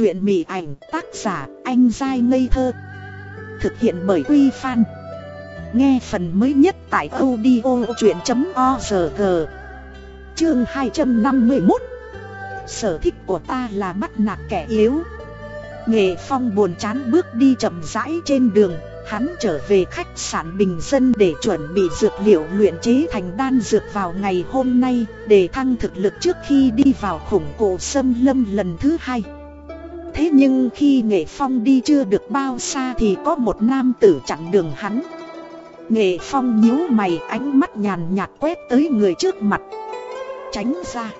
Chuyện mị ảnh tác giả anh dai ngây thơ, Thực hiện bởi Quy Phan. Nghe phần mới nhất tại audio chuyện.org Chương 251 Sở thích của ta là bắt nạt kẻ yếu. Nghệ Phong buồn chán bước đi chậm rãi trên đường, Hắn trở về khách sạn bình dân để chuẩn bị dược liệu luyện chế thành đan dược vào ngày hôm nay, Để thăng thực lực trước khi đi vào khủng cổ xâm lâm lần thứ hai. Thế nhưng khi Nghệ Phong đi chưa được bao xa thì có một nam tử chặn đường hắn. Nghệ Phong nhíu mày, ánh mắt nhàn nhạt quét tới người trước mặt. Tránh ra.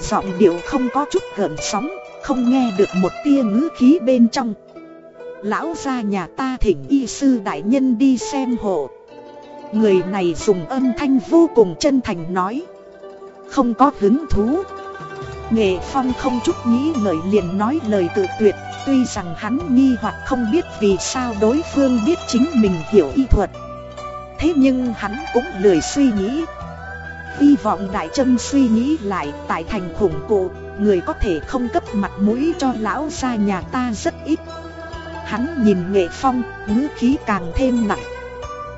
Giọng điệu không có chút gợn sóng, Không nghe được một tia ngữ khí bên trong. Lão gia nhà ta thỉnh y sư đại nhân đi xem hộ. Người này dùng âm thanh vô cùng chân thành nói. Không có hứng thú. Nghệ Phong không chút nghĩ ngợi liền nói lời tự tuyệt Tuy rằng hắn nghi hoặc không biết vì sao đối phương biết chính mình hiểu y thuật. Thế nhưng hắn cũng lười suy nghĩ. Hy vọng Đại Trâm suy nghĩ lại tại thành khủng cụ Người có thể không cấp mặt mũi cho lão gia nhà ta rất ít. Hắn nhìn Nghệ Phong, ngữ khí càng thêm nặng.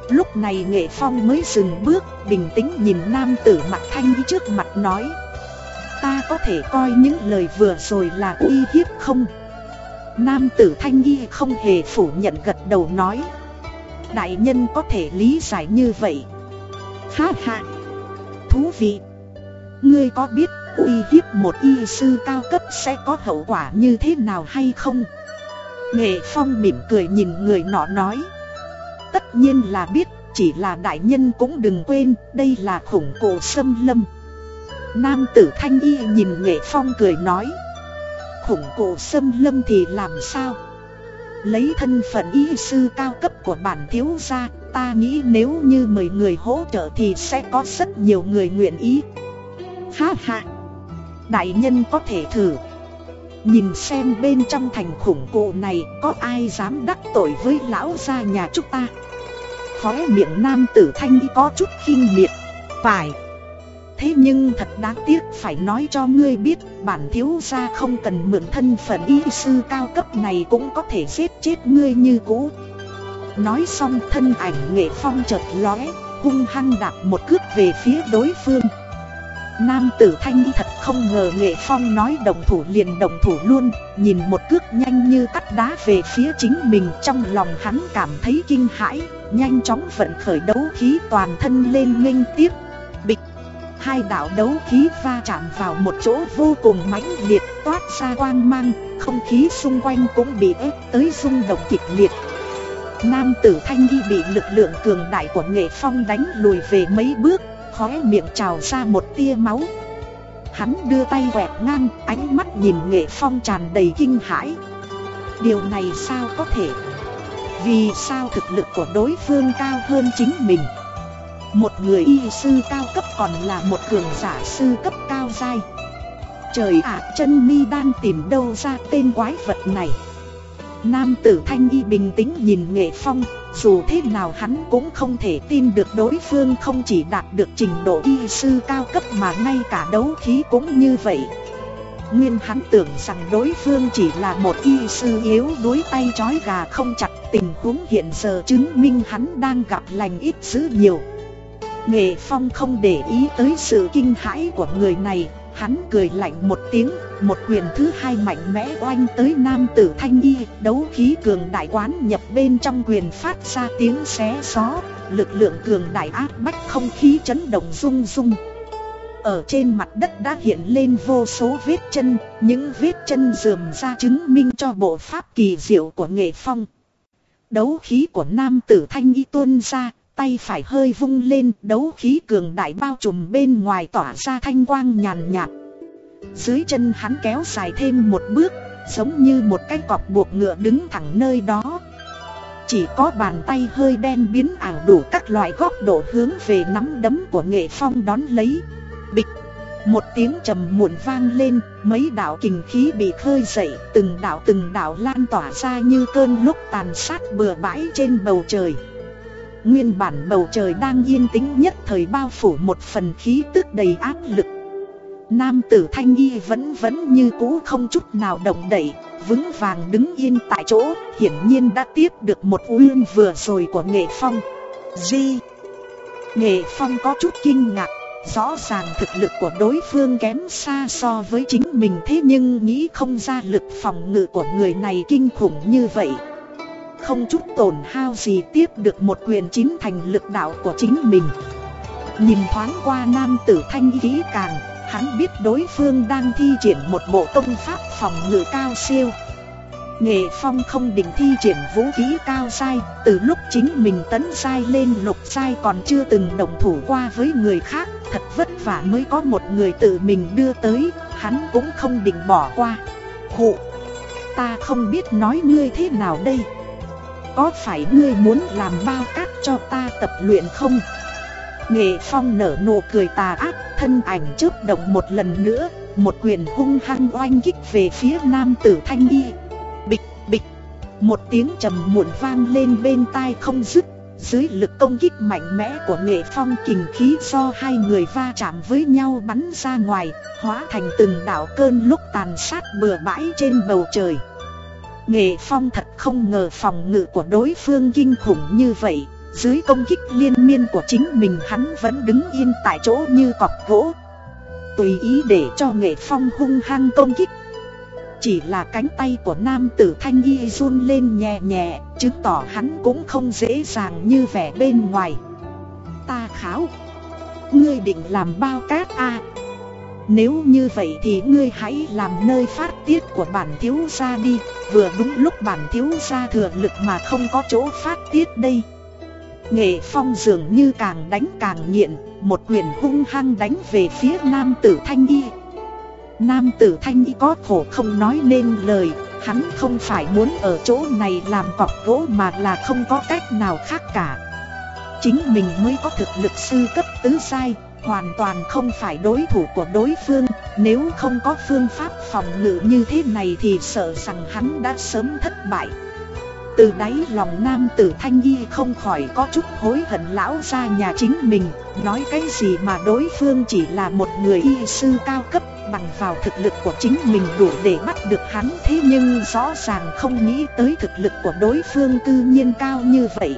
Lúc này Nghệ Phong mới dừng bước, bình tĩnh nhìn nam tử mặt thanh trước mặt nói Ta có thể coi những lời vừa rồi là uy hiếp không? Nam tử thanh nghi không hề phủ nhận gật đầu nói. Đại nhân có thể lý giải như vậy. Ha ha. Thú vị. Ngươi có biết uy hiếp một y sư cao cấp sẽ có hậu quả như thế nào hay không? Nghệ Phong mỉm cười nhìn người nọ nói. Tất nhiên là biết, Chỉ là đại nhân cũng đừng quên, Đây là khủng cổ xâm lâm. Nam tử thanh y nhìn Nghệ Phong cười nói. Khủng cổ xâm lâm thì làm sao? Lấy thân phận y sư cao cấp của bản thiếu gia, Ta nghĩ nếu như mời người hỗ trợ thì sẽ có rất nhiều người nguyện ý. Ha ha! Đại nhân có thể thử. Nhìn xem bên trong thành khủng cổ này có ai dám đắc tội với lão gia nhà chúng ta. Khóe miệng nam tử thanh y có chút khinh miệt. Phải Thế nhưng thật đáng tiếc phải nói cho ngươi biết, Bản thiếu gia không cần mượn thân phận y sư cao cấp này cũng có thể giết chết ngươi như cũ. Nói xong thân ảnh nghệ phong chợt lóe, Hung hăng đạp một cước về phía đối phương. Nam tử thanh thật không ngờ nghệ phong nói đồng thủ liền đồng thủ luôn, Nhìn một cước nhanh như cắt đá về phía chính mình Trong lòng hắn cảm thấy kinh hãi, Nhanh chóng vận khởi đấu khí toàn thân lên nghênh tiếp. Hai đạo đấu khí va chạm vào một chỗ vô cùng mãnh liệt, toát ra quang mang, Không khí xung quanh cũng bị ép tới rung động kịch liệt. Nam tử thanh y bị lực lượng cường đại của nghệ phong đánh lùi về mấy bước, Khóe miệng trào ra một tia máu. Hắn đưa tay quẹt ngang, ánh mắt nhìn nghệ phong tràn đầy kinh hãi. Điều này sao có thể? Vì sao thực lực của đối phương cao hơn chính mình? Một người y sư cao cấp còn là một cường giả sư cấp cao dai. Trời ạ, chân mi đang tìm đâu ra tên quái vật này? Nam tử thanh y bình tĩnh nhìn nghệ phong, Dù thế nào hắn cũng không thể tin được đối phương không chỉ đạt được trình độ y sư cao cấp mà ngay cả đấu khí cũng như vậy. Nguyên hắn tưởng rằng đối phương chỉ là một y sư yếu đuối tay chói gà không chặt Tình huống hiện giờ chứng minh hắn đang gặp lành ít dữ nhiều. Nghệ Phong không để ý tới sự kinh hãi của người này Hắn cười lạnh một tiếng, một quyền thứ hai mạnh mẽ oanh tới nam tử thanh y, đấu khí cường đại quán nhập bên trong quyền phát ra tiếng xé gió, lực lượng cường đại áp bách không khí chấn động rung rung. Ở trên mặt đất đã hiện lên vô số vết chân, những vết chân dườm ra chứng minh cho bộ pháp kỳ diệu của nghệ phong. Đấu khí của nam tử thanh y tuôn ra, tay phải hơi vung lên đấu khí cường đại bao trùm bên ngoài tỏa ra thanh quang nhàn nhạt. Dưới chân hắn kéo dài thêm một bước, giống như một cái cọp buộc ngựa đứng thẳng nơi đó. Chỉ có bàn tay hơi đen biến ảo đủ các loại góc độ hướng về nắm đấm của nghệ phong đón lấy. Bịch! Một tiếng trầm muộn vang lên, mấy đạo kình khí bị khơi dậy, từng đạo từng đạo lan tỏa ra như cơn lúc tàn sát bừa bãi trên bầu trời. Nguyên bản bầu trời đang yên tĩnh nhất thời bao phủ một phần khí tức đầy áp lực Nam tử thanh y vẫn vẫn như cũ không chút nào động đậy, vững vàng đứng yên tại chỗ, hiển nhiên đã tiếp được một uyên vừa rồi của nghệ phong. Di Nghệ phong có chút kinh ngạc, rõ ràng thực lực của đối phương kém xa so với chính mình thế nhưng nghĩ không ra lực phòng ngự của người này kinh khủng như vậy. Không chút tổn hao gì tiếp được một quyền chính thành lực đạo của chính mình. Nhìn thoáng qua nam tử thanh kỹ càng, hắn biết đối phương đang thi triển một bộ công pháp phòng ngự cao siêu. Nghệ Phong không định thi triển vũ khí cao sai, từ lúc chính mình tấn sai lên lục sai còn chưa từng đồng thủ qua với người khác, thật vất vả mới có một người tự mình đưa tới, hắn cũng không định bỏ qua. Hụ, ta không biết nói ngươi thế nào đây. Có phải ngươi muốn làm bao cát cho ta tập luyện không? Nghệ Phong nở nụ cười tà ác, thân ảnh chớp động một lần nữa, một quyền hung hăng oanh kích về phía nam tử thanh y. Bịch, bịch, một tiếng trầm muộn vang lên bên tai không dứt. Dưới lực công kích mạnh mẽ của nghệ phong kình khí do hai người va chạm với nhau bắn ra ngoài, hóa thành từng đạo cơn lúc tàn sát bừa bãi trên bầu trời. Nghệ phong thật không ngờ phòng ngự của đối phương kinh khủng như vậy, dưới công kích liên miên của chính mình hắn vẫn đứng yên tại chỗ như cọc gỗ. Tùy ý để cho nghệ phong hung hăng công kích. Chỉ là cánh tay của nam tử thanh y run lên nhẹ nhẹ Chứng tỏ hắn cũng không dễ dàng như vẻ bên ngoài. Ta kháo Ngươi định làm bao cát a nếu như vậy thì ngươi hãy làm nơi phát tiết của bản thiếu gia đi. Vừa đúng lúc bản thiếu gia thừa lực mà không có chỗ phát tiết đây. Nghệ phong dường như càng đánh càng nghiện, Một quyền hung hăng đánh về phía nam tử thanh y. Nam tử thanh y có khổ không nói nên lời, Hắn không phải muốn ở chỗ này làm cọc gỗ mà là không có cách nào khác cả. Chính mình mới có thực lực sư cấp tứ sai Hoàn toàn không phải đối thủ của đối phương, Nếu không có phương pháp phòng ngự như thế này thì sợ rằng hắn đã sớm thất bại. Từ đáy lòng nam tử thanh y không khỏi có chút hối hận lão ra nhà chính mình, Nói cái gì mà đối phương chỉ là một người y sư cao cấp, Bằng vào thực lực của chính mình đủ để bắt được hắn Thế nhưng rõ ràng không nghĩ tới thực lực của đối phương cư nhiên cao như vậy.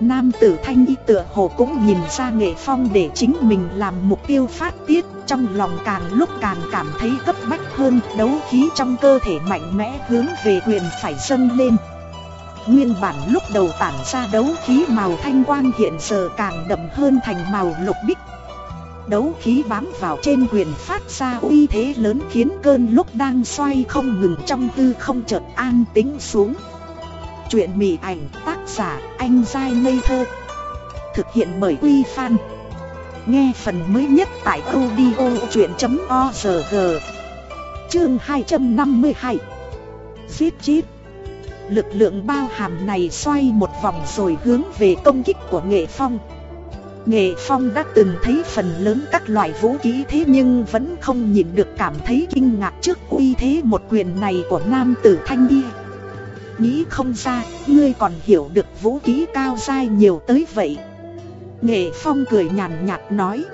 Nam tử thanh y tựa hồ cũng nhìn ra nghệ phong để chính mình làm mục tiêu phát tiết, Trong lòng càng lúc càng cảm thấy cấp bách hơn, Đấu khí trong cơ thể mạnh mẽ hướng về quyền phải dâng lên. Nguyên bản lúc đầu tản ra đấu khí màu thanh quang hiện giờ càng đậm hơn thành màu lục bích. Đấu khí bám vào trên quyền phát ra uy thế lớn khiến cơn lúc đang xoay không ngừng trong tư không chợt an tính xuống. Chuyện mỉ ảnh tác giả anh dai ngây thơ. Thực hiện bởi Uy Fan Nghe phần mới nhất tại audio chuyện.org Chương 252 Giết chết. Lực lượng bao hàm này xoay một vòng rồi hướng về công kích của nghệ phong. Nghệ phong đã từng thấy phần lớn các loại vũ khí thế nhưng vẫn không nhìn được cảm thấy kinh ngạc trước uy thế một quyền này của nam tử thanh niên. Nghĩ không ra, ngươi còn hiểu được vũ khí cao dai nhiều tới vậy Nghệ phong cười nhàn nhạt nói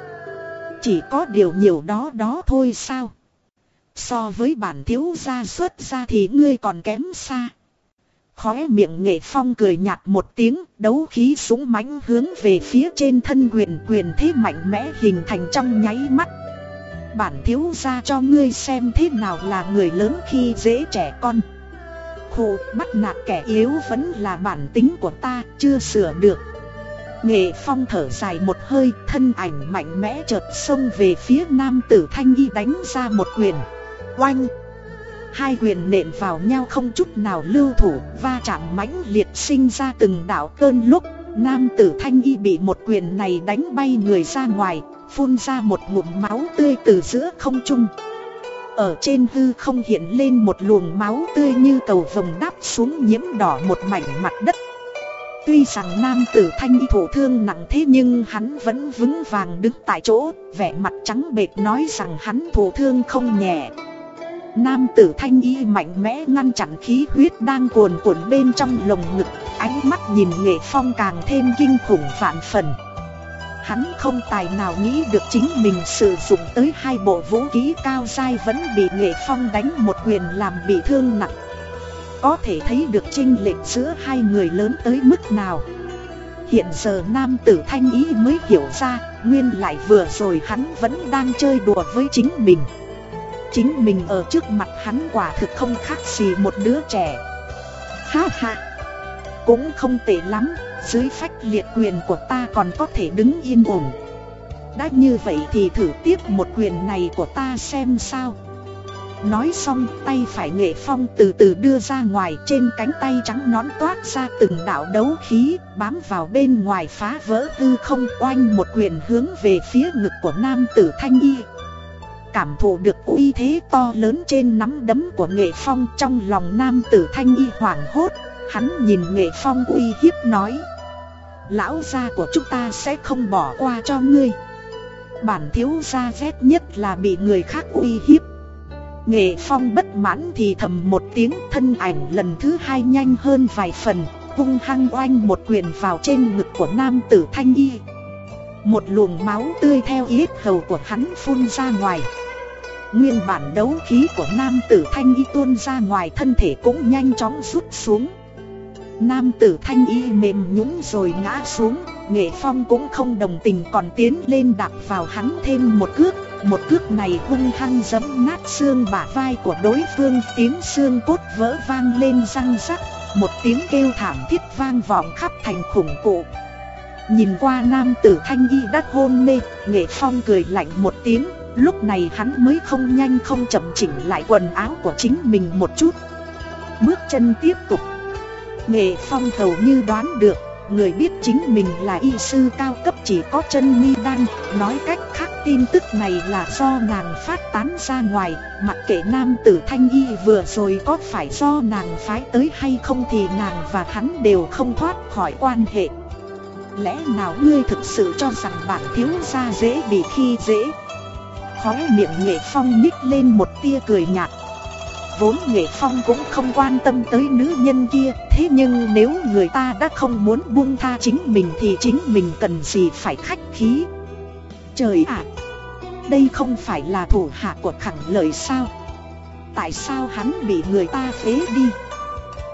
Chỉ có điều nhiều đó đó thôi sao So với bản thiếu gia xuất ra thì ngươi còn kém xa Khóe miệng nghệ phong cười nhạt một tiếng, đấu khí súng mãnh hướng về phía trên thân quyền quyền thế mạnh mẽ hình thành trong nháy mắt. Bản thiếu gia cho ngươi xem thế nào là người lớn khi dễ trẻ con. Khổ bắt nạt kẻ yếu vẫn là bản tính của ta, chưa sửa được. Nghệ phong thở dài một hơi, thân ảnh mạnh mẽ chợt xông về phía nam tử thanh y đánh ra một quyền. Oanh! Hai quyền nện vào nhau không chút nào lưu thủ, va chạm mãnh liệt sinh ra từng đạo cơn lúc. Nam tử thanh y bị một quyền này đánh bay người ra ngoài, phun ra một ngụm máu tươi từ giữa không trung. Ở trên hư không hiện lên một luồng máu tươi như cầu vồng đáp xuống nhiễm đỏ một mảnh mặt đất. Tuy rằng nam tử thanh y thổ thương nặng thế nhưng hắn vẫn vững vàng đứng tại chỗ, vẻ mặt trắng bệt nói rằng hắn thổ thương không nhẹ. Nam tử thanh y mạnh mẽ ngăn chặn khí huyết đang cuồn cuộn bên trong lồng ngực Ánh mắt nhìn nghệ phong càng thêm kinh khủng vạn phần Hắn không tài nào nghĩ được chính mình sử dụng tới hai bộ vũ khí cao dai vẫn bị nghệ phong đánh một quyền làm bị thương nặng. Có thể thấy được chênh lệch giữa hai người lớn tới mức nào. Hiện giờ nam tử thanh ý mới hiểu ra, Nguyên lại vừa rồi hắn vẫn đang chơi đùa với chính mình. Chính mình ở trước mặt hắn quả thực không khác gì một đứa trẻ. Ha ha! Cũng không tệ lắm. Dưới phách liệt quyền của ta còn có thể đứng yên ổn. Đã như vậy thì thử tiếp một quyền này của ta xem sao. Nói xong, tay phải nghệ phong từ từ đưa ra ngoài, trên cánh tay trắng nón toát ra từng đạo đấu khí, Bám vào bên ngoài phá vỡ hư không, oanh một quyền hướng về phía ngực của nam tử thanh y. Cảm thụ được uy thế to lớn trên nắm đấm của nghệ phong, trong lòng nam tử thanh y hoảng hốt, Hắn nhìn nghệ phong uy hiếp nói Lão gia của chúng ta sẽ không bỏ qua cho ngươi. Bản thiếu gia ghét nhất là bị người khác uy hiếp. Nghệ phong bất mãn thì thầm một tiếng thân ảnh lần thứ hai nhanh hơn vài phần, Hung hăng oanh một quyền vào trên ngực của nam tử thanh y. Một luồng máu tươi theo yết hầu của hắn phun ra ngoài. Nguyên bản đấu khí của nam tử thanh y tuôn ra ngoài thân thể cũng nhanh chóng rút xuống. Nam tử thanh y mềm nhũng rồi ngã xuống, Nghệ phong cũng không đồng tình còn tiến lên đạp vào hắn thêm một cước. Một cước này hung hăng giấm nát xương bả vai của đối phương, Tiếng xương cốt vỡ vang lên răng rắc. Một tiếng kêu thảm thiết vang vọng khắp thành khủng cụ. Nhìn qua nam tử thanh y đắt hôn mê, Nghệ phong cười lạnh một tiếng. Lúc này hắn mới không nhanh không chậm chỉnh lại quần áo của chính mình một chút. Bước chân tiếp tục Nghệ Phong hầu như đoán được, Người biết chính mình là y sư cao cấp chỉ có chân mi đan, Nói cách khác tin tức này là do nàng phát tán ra ngoài, Mặc kệ nam tử thanh y vừa rồi có phải do nàng phái tới hay không Thì nàng và hắn đều không thoát khỏi quan hệ. Lẽ nào ngươi thực sự cho rằng bản thiếu gia dễ bị khi dễ? Khóe miệng nghệ phong nhích lên một tia cười nhạt. Vốn nghệ phong cũng không quan tâm tới nữ nhân kia, Thế nhưng nếu người ta đã không muốn buông tha chính mình Thì chính mình cần gì phải khách khí? Trời ạ! Đây không phải là thủ hạ của khẳng lợi sao? Tại sao hắn bị người ta phế đi?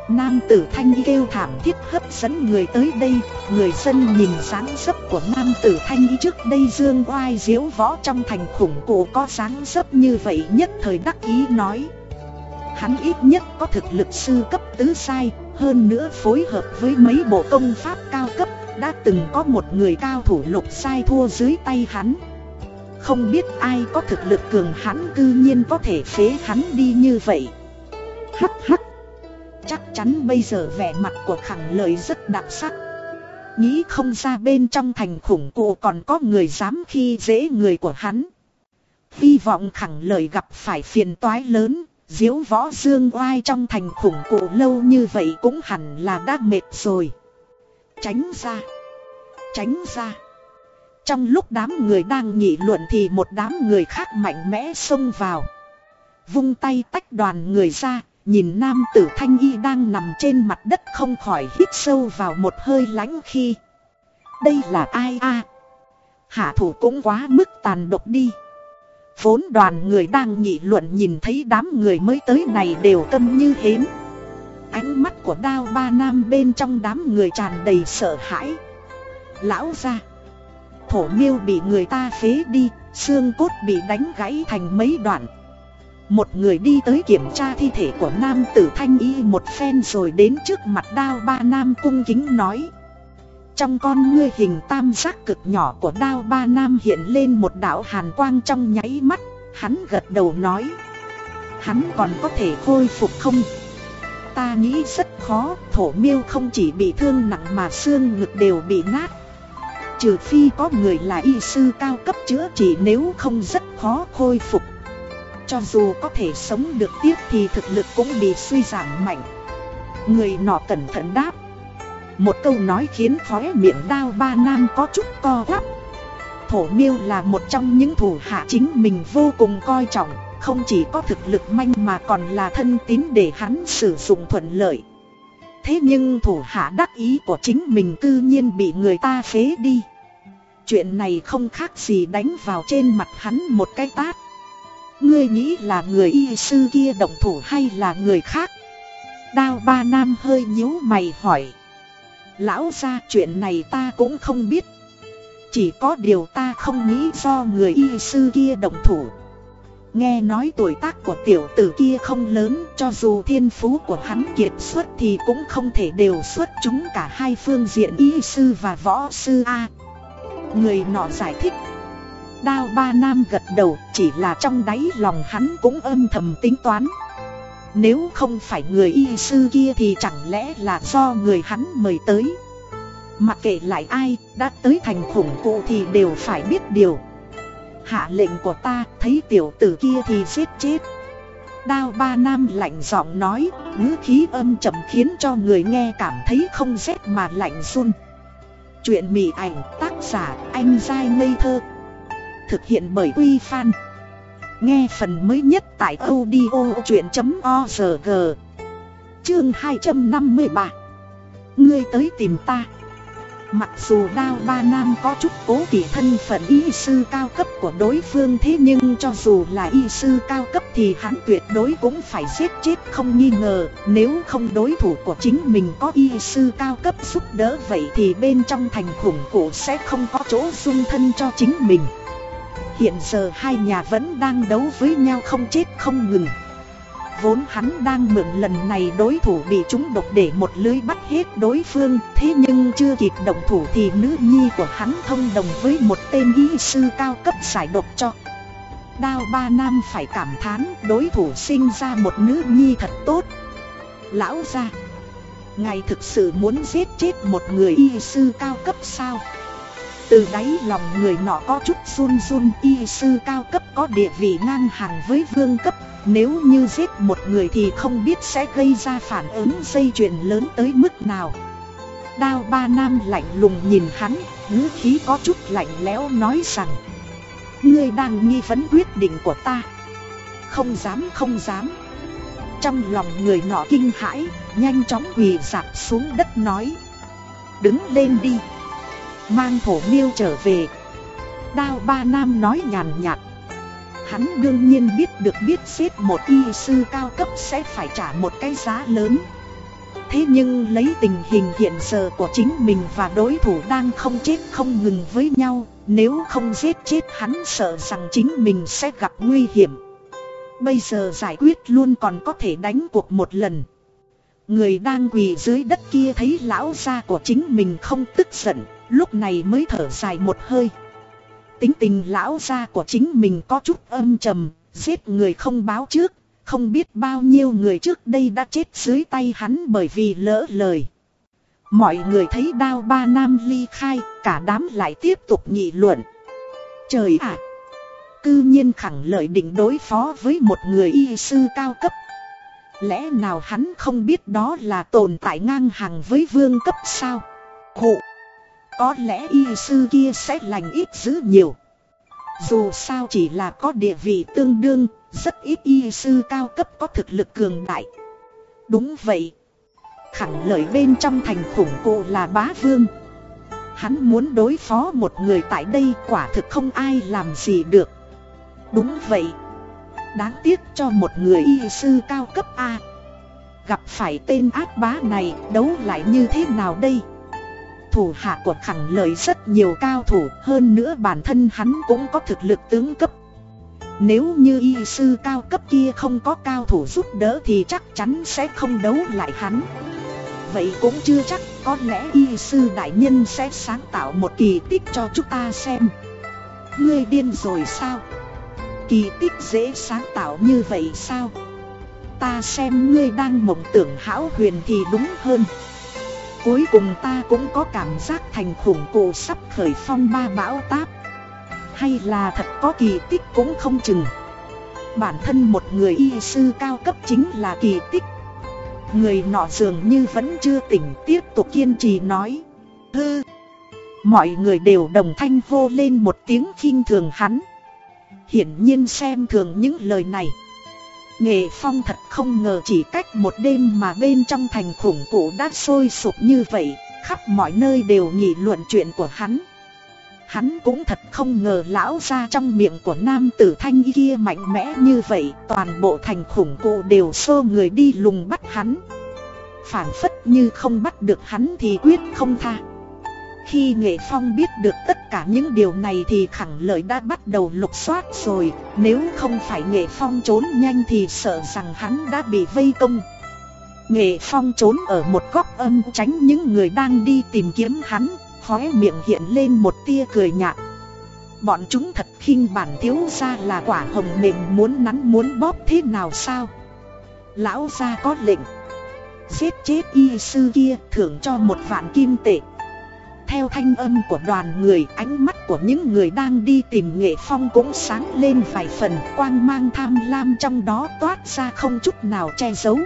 Nam tử thanh kêu thảm thiết hấp dẫn người tới đây, Người dân nhìn dáng dấp của nam tử thanh trước đây dương oai diếu võ trong thành khủng cổ có dáng dấp như vậy nhất thời đắc ý nói. Hắn ít nhất có thực lực sư cấp tứ sai, Hơn nữa phối hợp với mấy bộ công pháp cao cấp, Đã từng có một người cao thủ lục sai thua dưới tay hắn. Không biết ai có thực lực cường hắn cư nhiên có thể phế hắn đi như vậy. Hắc hắc. Chắc chắn bây giờ vẻ mặt của khẳng lời rất đặc sắc. Nghĩ không ra bên trong thành khủng cụ còn có người dám khi dễ người của hắn. Hy vọng khẳng lời gặp phải phiền toái lớn. Diếu võ dương oai trong thành khủng cụ lâu như vậy cũng hẳn là đã mệt rồi. Tránh ra. Tránh ra. Trong lúc đám người đang nghị luận thì một đám người khác mạnh mẽ xông vào. Vung tay tách đoàn người ra, Nhìn nam tử thanh y đang nằm trên mặt đất không khỏi hít sâu vào một hơi lánh khi. Đây là ai a? Hạ thủ cũng quá mức tàn độc đi. Vốn đoàn người đang nghị luận nhìn thấy đám người mới tới này đều tâm như hến. Ánh mắt của đao ba nam bên trong đám người tràn đầy sợ hãi. Lão ra Thổ miêu bị người ta phế đi, Xương cốt bị đánh gãy thành mấy đoạn. Một người đi tới kiểm tra thi thể của nam tử thanh y một phen rồi đến trước mặt đao ba nam cung kính nói trong con ngươi hình tam giác cực nhỏ của đao ba nam hiện lên một đạo hàn quang trong nháy mắt. Hắn gật đầu nói Hắn còn có thể khôi phục không? Ta nghĩ rất khó, thổ miêu không chỉ bị thương nặng mà xương ngực đều bị nát. Trừ phi có người là y sư cao cấp chữa trị nếu không rất khó khôi phục. Cho dù có thể sống được tiếp thì thực lực cũng bị suy giảm mạnh. Người nọ cẩn thận đáp một câu nói khiến khóe miệng đao ba nam có chút co quắp Thổ miêu là một trong những thủ hạ chính mình vô cùng coi trọng, Không chỉ có thực lực manh mà còn là thân tín để hắn sử dụng thuận lợi Thế nhưng thủ hạ đắc ý của chính mình cư nhiên bị người ta phế đi chuyện này không khác gì đánh vào trên mặt hắn một cái tát. Ngươi nghĩ là người y sư kia động thủ hay là người khác? Đao ba nam hơi nhíu mày hỏi. Lão ra chuyện này ta cũng không biết. Chỉ có điều ta không nghĩ do người y sư kia động thủ. Nghe nói tuổi tác của tiểu tử kia không lớn, cho dù thiên phú của hắn kiệt xuất thì cũng không thể đều xuất chúng cả hai phương diện y sư và võ sư A. Người nọ giải thích. Đao ba nam gật đầu, chỉ là trong đáy lòng hắn cũng âm thầm tính toán. Nếu không phải người y sư kia thì chẳng lẽ là do người hắn mời tới. Mặc kệ lại ai, đã tới thành khủng cụ thì đều phải biết điều. Hạ lệnh của ta, thấy tiểu tử kia thì giết chết. Đao ba nam lạnh giọng nói, ngữ khí âm trầm khiến cho người nghe cảm thấy không rét mà lạnh run. Chuyện mị ảnh tác giả anh dai ngây thơ Thực hiện bởi Uy Fan Nghe phần mới nhất tại audio chuyện.org Chương 253 Ngươi tới tìm ta. Mặc dù Đao Ba Nam có chút cố kỵ thân phận y sư cao cấp của đối phương thế nhưng cho dù là y sư cao cấp thì hắn tuyệt đối cũng phải giết chết không nghi ngờ. Nếu không đối thủ của chính mình có y sư cao cấp giúp đỡ vậy thì bên trong thành khủng cổ sẽ không có chỗ dung thân cho chính mình. Hiện giờ hai nhà vẫn đang đấu với nhau không chết không ngừng. Vốn hắn đang mượn lần này đối thủ bị chúng độc để một lưới bắt hết đối phương, Thế nhưng chưa kịp động thủ thì nữ nhi của hắn thông đồng với một tên y sư cao cấp giải độc cho. Đao ba nam phải cảm thán đối thủ sinh ra một nữ nhi thật tốt. Lão ra Ngài thực sự muốn giết chết một người y sư cao cấp sao? Từ đáy lòng người nọ có chút run run y sư cao cấp có địa vị ngang hàng với vương cấp. Nếu như giết một người thì không biết sẽ gây ra phản ứng dây chuyền lớn tới mức nào. Đao ba nam lạnh lùng nhìn hắn, ngữ khí có chút lạnh lẽo nói rằng Ngươi đang nghi vấn quyết định của ta. Không dám không dám. Trong lòng người nọ kinh hãi, nhanh chóng quỳ dạp xuống đất nói Đứng lên đi. Mang thổ miêu trở về. Đao ba nam nói nhàn nhạt. Hắn đương nhiên biết được biết xếp một y sư cao cấp sẽ phải trả một cái giá lớn. Thế nhưng lấy tình hình hiện giờ của chính mình và đối thủ đang không chết không ngừng với nhau, Nếu không giết chết hắn sợ rằng chính mình sẽ gặp nguy hiểm. Bây giờ giải quyết luôn còn có thể đánh cuộc một lần. Người đang quỳ dưới đất kia thấy lão gia của chính mình không tức giận. Lúc này mới thở dài một hơi. Tính tình lão gia của chính mình có chút âm trầm, Giết người không báo trước, Không biết bao nhiêu người trước đây đã chết dưới tay hắn bởi vì lỡ lời. Mọi người thấy đao ba nam ly khai, Cả đám lại tiếp tục nghị luận. Trời ạ! Cư nhiên khẳng lợi định đối phó với một người y sư cao cấp. Lẽ nào hắn không biết đó là tồn tại ngang hàng với vương cấp sao? Khụ có lẽ y sư kia sẽ lành ít dữ nhiều. Dù sao chỉ là có địa vị tương đương, rất ít y sư cao cấp có thực lực cường đại. Đúng vậy. Khẳng lợi bên trong thành khủng cụ là bá vương. Hắn muốn đối phó một người tại đây quả thực không ai làm gì được. Đúng vậy. Đáng tiếc cho một người y sư cao cấp A. Gặp phải tên ác bá này đấu lại như thế nào đây? Thủ hạ của khẳng lợi rất nhiều cao thủ, hơn nữa bản thân hắn cũng có thực lực tướng cấp Nếu như y sư cao cấp kia không có cao thủ giúp đỡ thì chắc chắn sẽ không đấu lại hắn Vậy cũng chưa chắc, có lẽ y sư đại nhân sẽ sáng tạo một kỳ tích cho chúng ta xem Ngươi điên rồi sao? Kỳ tích dễ sáng tạo như vậy sao? Ta xem ngươi đang mộng tưởng hão huyền thì đúng hơn Cuối cùng ta cũng có cảm giác thành khủng cổ sắp khởi phong ba bão táp. Hay là thật có kỳ tích cũng không chừng. Bản thân một người y sư cao cấp chính là kỳ tích. Người nọ dường như vẫn chưa tỉnh tiếp tục kiên trì nói. Hư! Mọi người đều đồng thanh hô lên một tiếng khinh thường hắn. Hiển nhiên xem thường những lời này. Nghệ Phong thật không ngờ chỉ cách một đêm mà bên trong thành khủng cụ đã sôi sục như vậy, khắp mọi nơi đều nghị luận chuyện của hắn. Hắn cũng thật không ngờ lão ra trong miệng của nam tử thanh kia mạnh mẽ như vậy Toàn bộ thành khủng cụ đều xô người đi lùng bắt hắn phản phất như không bắt được hắn thì quyết không tha khi Nghệ Phong biết được tất cả những điều này thì khẳng lợi đã bắt đầu lục soát rồi. Nếu không phải Nghệ Phong trốn nhanh thì sợ rằng hắn đã bị vây công. Nghệ Phong trốn ở một góc âm tránh những người đang đi tìm kiếm hắn, Khóe miệng hiện lên một tia cười nhạt. Bọn chúng thật khinh bản thiếu ra là quả hồng mềm muốn nắn muốn bóp thế nào sao? Lão gia có lệnh. Giết chết y sư kia, thưởng cho một vạn kim tệ. Theo thanh âm của đoàn người, ánh mắt của những người đang đi tìm nghệ phong cũng sáng lên vài phần, Quang mang tham lam trong đó toát ra không chút nào che giấu.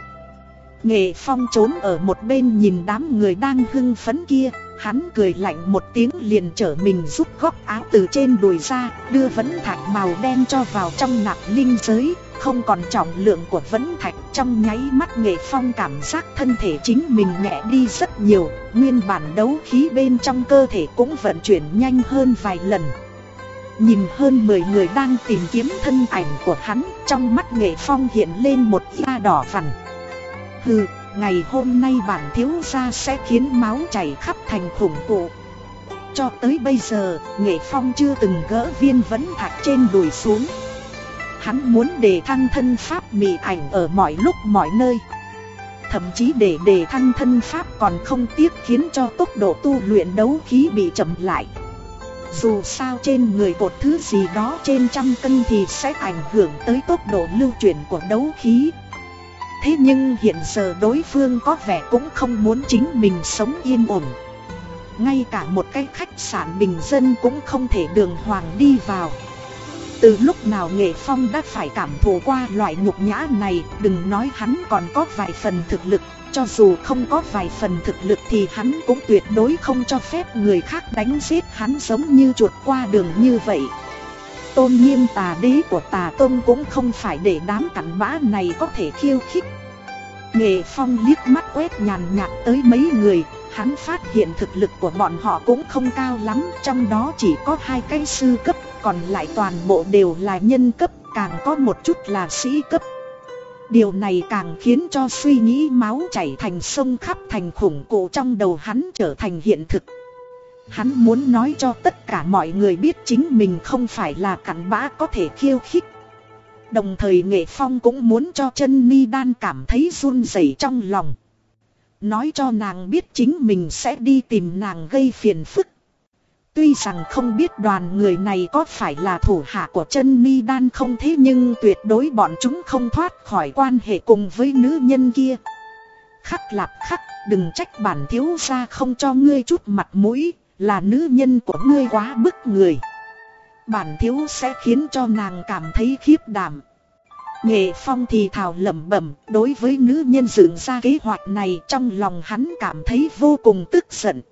Nghệ phong trốn ở một bên nhìn đám người đang hưng phấn kia, Hắn cười lạnh một tiếng liền trở mình rút góc áo từ trên đùi ra, Đưa vấn thạch màu đen cho vào trong nạp linh giới. Không còn trọng lượng của vấn thạch. Trong nháy mắt nghệ phong cảm giác thân thể chính mình nhẹ đi rất nhiều. Nguyên bản đấu khí bên trong cơ thể cũng vận chuyển nhanh hơn vài lần. Nhìn hơn 10 người đang tìm kiếm thân ảnh của hắn Trong mắt nghệ phong hiện lên một da đỏ vằn. Hừ Ngày hôm nay bản thiếu gia sẽ khiến máu chảy khắp thành khủng cụ Cho tới bây giờ, Nghệ Phong chưa từng gỡ viên vấn thạch trên đùi xuống. Hắn muốn đề thăng thân pháp mị ảnh ở mọi lúc mọi nơi. Thậm chí để đề thăng thân pháp còn không tiếc khiến cho tốc độ tu luyện đấu khí bị chậm lại. Dù sao trên người cột thứ gì đó trên trăm cân thì sẽ ảnh hưởng tới tốc độ lưu chuyển của đấu khí. Thế nhưng hiện giờ đối phương có vẻ cũng không muốn chính mình sống yên ổn. Ngay cả một cái khách sạn bình dân cũng không thể đường hoàng đi vào. Từ lúc nào Nghệ Phong đã phải cảm thụ qua loại nhục nhã này Đừng nói hắn còn có vài phần thực lực Cho dù không có vài phần thực lực thì hắn cũng tuyệt đối không cho phép người khác đánh giết hắn giống như chuột qua đường như vậy. Tôn nghiêm tà đế của tà tôn cũng không phải để đám cặn bã này có thể khiêu khích. Nghệ Phong liếc mắt quét nhàn nhạt tới mấy người, hắn phát hiện thực lực của bọn họ cũng không cao lắm, trong đó chỉ có hai cái sư cấp, còn lại toàn bộ đều là nhân cấp, càng có một chút là sĩ cấp. Điều này càng khiến cho suy nghĩ máu chảy thành sông khắp thành khủng cụ trong đầu hắn trở thành hiện thực. Hắn muốn nói cho tất cả mọi người biết chính mình không phải là cặn bã có thể khiêu khích. Đồng thời nghệ phong cũng muốn cho chân ni đan cảm thấy run rẩy trong lòng. Nói cho nàng biết chính mình sẽ đi tìm nàng gây phiền phức. Tuy rằng không biết đoàn người này có phải là thủ hạ của chân ni đan không thế nhưng tuyệt đối bọn chúng không thoát khỏi quan hệ cùng với nữ nhân kia. Khắc lạp khắc, đừng trách bản thiếu ra không cho ngươi chút mặt mũi, là nữ nhân của ngươi quá bức người. Bản thiếu sẽ khiến cho nàng cảm thấy khiếp đảm. Nghệ Phong thì thào lẩm bẩm, đối với nữ nhân dựng ra kế hoạch này trong lòng hắn cảm thấy vô cùng tức giận.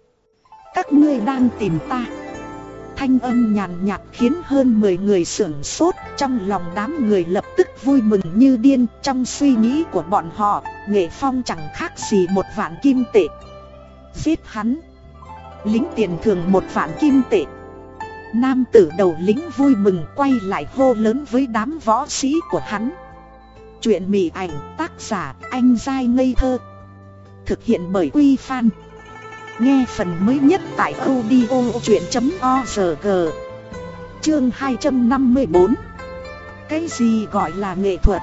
Các ngươi đang tìm ta. Thanh âm nhàn nhạt khiến hơn 10 người sưởng sốt, trong lòng đám người lập tức vui mừng như điên, trong suy nghĩ của bọn họ, Nghệ Phong chẳng khác gì một vạn kim tệ. Giết hắn. Lính tiền thường một vạn kim tệ. Nam tử đầu lính vui mừng quay lại hô lớn với đám võ sĩ của hắn Chuyện mỉ ảnh tác giả anh dai ngây thơ Thực hiện bởi Quy Phan Nghe phần mới nhất tại audio chuyện.org Chương 254 Cái gì gọi là nghệ thuật?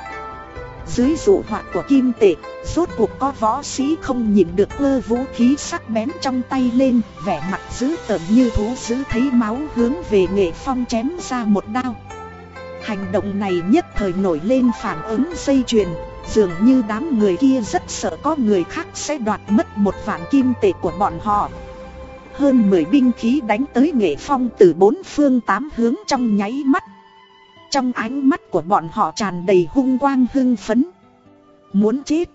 Dưới dụ hoạt của kim tệ, rốt cuộc có võ sĩ không nhìn được lơ vũ khí sắc bén trong tay lên, vẻ mặt dữ tợn như thú dữ thấy máu hướng về nghệ phong chém ra một đao. Hành động này nhất thời nổi lên phản ứng dây chuyền, dường như đám người kia rất sợ có người khác sẽ đoạt mất một vạn kim tệ của bọn họ. Hơn 10 binh khí đánh tới nghệ phong từ bốn phương tám hướng trong nháy mắt. Trong ánh mắt của bọn họ tràn đầy hung quang hưng phấn. Muốn chết.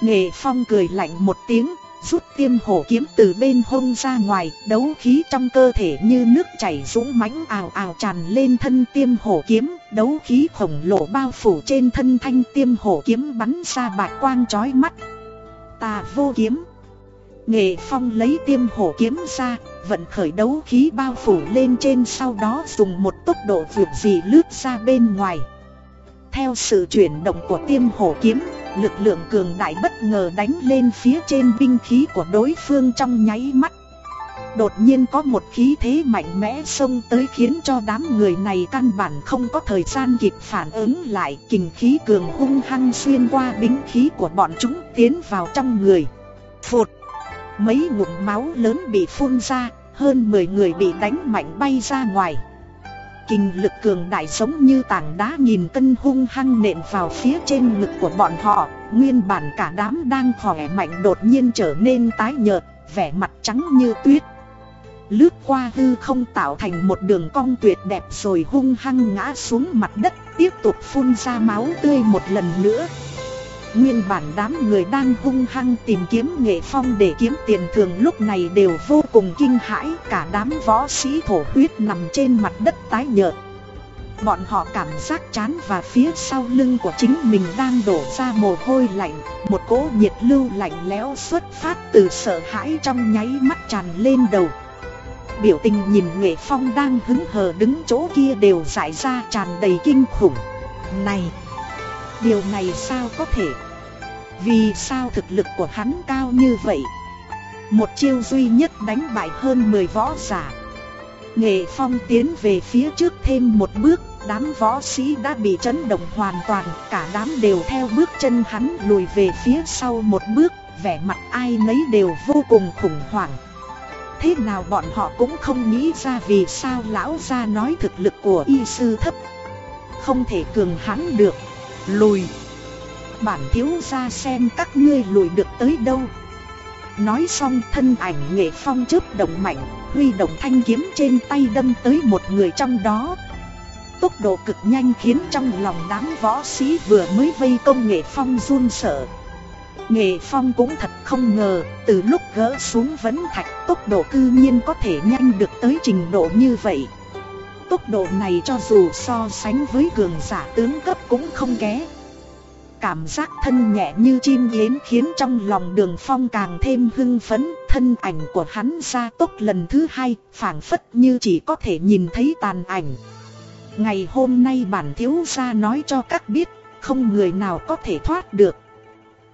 Nghệ Phong cười lạnh một tiếng, Rút tiêm hổ kiếm từ bên hông ra ngoài, Đấu khí trong cơ thể như nước chảy dũng mãnh ào ào tràn lên thân tiêm hổ kiếm. Đấu khí khổng lồ bao phủ trên thân thanh tiêm hổ kiếm bắn ra bạch quang chói mắt Tà vô kiếm Nghệ Phong lấy tiêm hổ kiếm ra, vận khởi đấu khí bao phủ lên trên sau đó dùng một tốc độ vượt gì lướt ra bên ngoài. Theo sự chuyển động của tiêm hổ kiếm, lực lượng cường đại bất ngờ đánh lên phía trên binh khí của đối phương trong nháy mắt. Đột nhiên có một khí thế mạnh mẽ xông tới khiến cho đám người này căn bản không có thời gian kịp phản ứng lại. Kình khí cường hung hăng xuyên qua bính khí của bọn chúng tiến vào trong người. Phụt! Mấy ngụm máu lớn bị phun ra, Hơn 10 người bị đánh mạnh bay ra ngoài. Kình lực cường đại giống như tảng đá nghìn cân hung hăng nện vào phía trên ngực của bọn họ. Nguyên bản cả đám đang khỏe mạnh đột nhiên trở nên tái nhợt, Vẻ mặt trắng như tuyết. Lướt qua hư không tạo thành một đường cong tuyệt đẹp rồi hung hăng ngã xuống mặt đất, Tiếp tục phun ra máu tươi một lần nữa. Nguyên bản đám người đang hung hăng tìm kiếm nghệ phong để kiếm tiền thường lúc này đều vô cùng kinh hãi, Cả đám võ sĩ thổ huyết nằm trên mặt đất tái nhợt. Bọn họ cảm giác chán và phía sau lưng của chính mình đang đổ ra mồ hôi lạnh, Một cỗ nhiệt lưu lạnh lẽo xuất phát từ sợ hãi trong nháy mắt tràn lên đầu. Biểu tình nhìn nghệ phong đang hứng hờ đứng chỗ kia đều giải ra tràn đầy kinh khủng. Này, Điều này sao có thể? Vì sao thực lực của hắn cao như vậy? Một chiêu duy nhất đánh bại hơn 10 võ giả. Nghệ phong tiến về phía trước thêm một bước, Đám võ sĩ đã bị chấn động hoàn toàn, Cả đám đều theo bước chân hắn lùi về phía sau một bước, Vẻ mặt ai nấy đều vô cùng khủng hoảng. Thế nào bọn họ cũng không nghĩ ra vì sao lão gia nói thực lực của y sư thấp. Không thể cường hãn được. Lùi. Bản thiếu gia xem các ngươi lùi được tới đâu. Nói xong thân ảnh nghệ phong chớp động mạnh, Huy động thanh kiếm trên tay đâm tới một người trong đó. Tốc độ cực nhanh khiến trong lòng đám võ sĩ vừa mới vây công nghệ phong run sợ. Nghệ Phong cũng thật không ngờ, từ lúc gỡ xuống vấn thạch tốc độ cư nhiên có thể nhanh được tới trình độ như vậy. Tốc độ này cho dù so sánh với cường giả tướng cấp cũng không ké. Cảm giác thân nhẹ như chim yến khiến trong lòng đường phong càng thêm hưng phấn, thân ảnh của hắn ra tốc lần thứ hai, phảng phất như chỉ có thể nhìn thấy tàn ảnh. Ngày hôm nay bản thiếu gia nói cho các biết, không người nào có thể thoát được.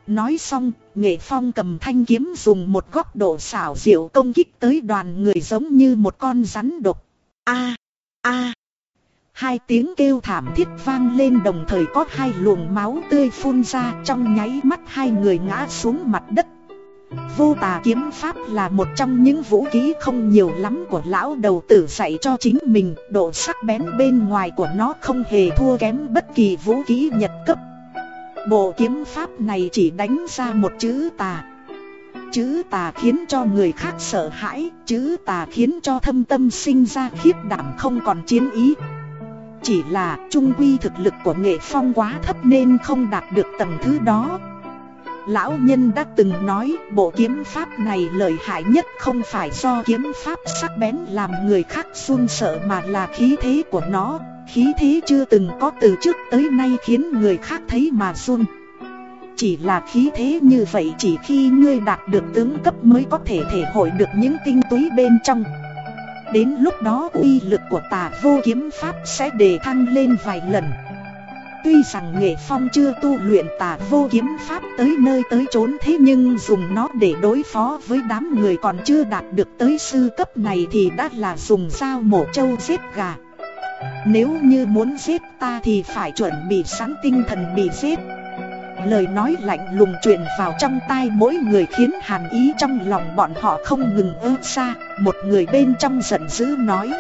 Nói xong, nghệ phong cầm thanh kiếm dùng một góc độ xảo diệu công kích tới đoàn người giống như một con rắn độc. A a Hai tiếng kêu thảm thiết vang lên đồng thời có hai luồng máu tươi phun ra trong nháy mắt hai người ngã xuống mặt đất. Vô tà kiếm pháp là một trong những vũ khí không nhiều lắm của lão đầu tử dạy cho chính mình, độ sắc bén bên ngoài của nó không hề thua kém bất kỳ vũ khí nhật cấp. Bộ kiếm pháp này chỉ đánh ra một chữ tà. Chữ tà khiến cho người khác sợ hãi, Chữ tà khiến cho thâm tâm sinh ra khiếp đảm không còn chiến ý. Chỉ là trung quy thực lực của nghệ phong quá thấp nên không đạt được tầng thứ đó. Lão nhân đã từng nói, bộ kiếm pháp này lợi hại nhất không phải do kiếm pháp sắc bén làm người khác run sợ mà là khí thế của nó. Khí thế chưa từng có từ trước tới nay khiến người khác thấy mà run. Chỉ là khí thế như vậy chỉ khi ngươi đạt được tướng cấp mới có thể thể hội được những tinh túy bên trong. Đến lúc đó uy lực của tà vô kiếm pháp sẽ đề thăng lên vài lần. Tuy rằng nghệ phong chưa tu luyện tà vô kiếm pháp tới nơi tới chốn thế nhưng dùng nó để đối phó với đám người còn chưa đạt được tới sư cấp này thì đã là dùng dao mổ trâu giết gà. Nếu như muốn giết ta thì phải chuẩn bị sẵn tinh thần bị giết. Lời nói lạnh lùng truyền vào trong tai mỗi người khiến hàn ý trong lòng bọn họ không ngừng ơ xa, Một người bên trong giận dữ nói,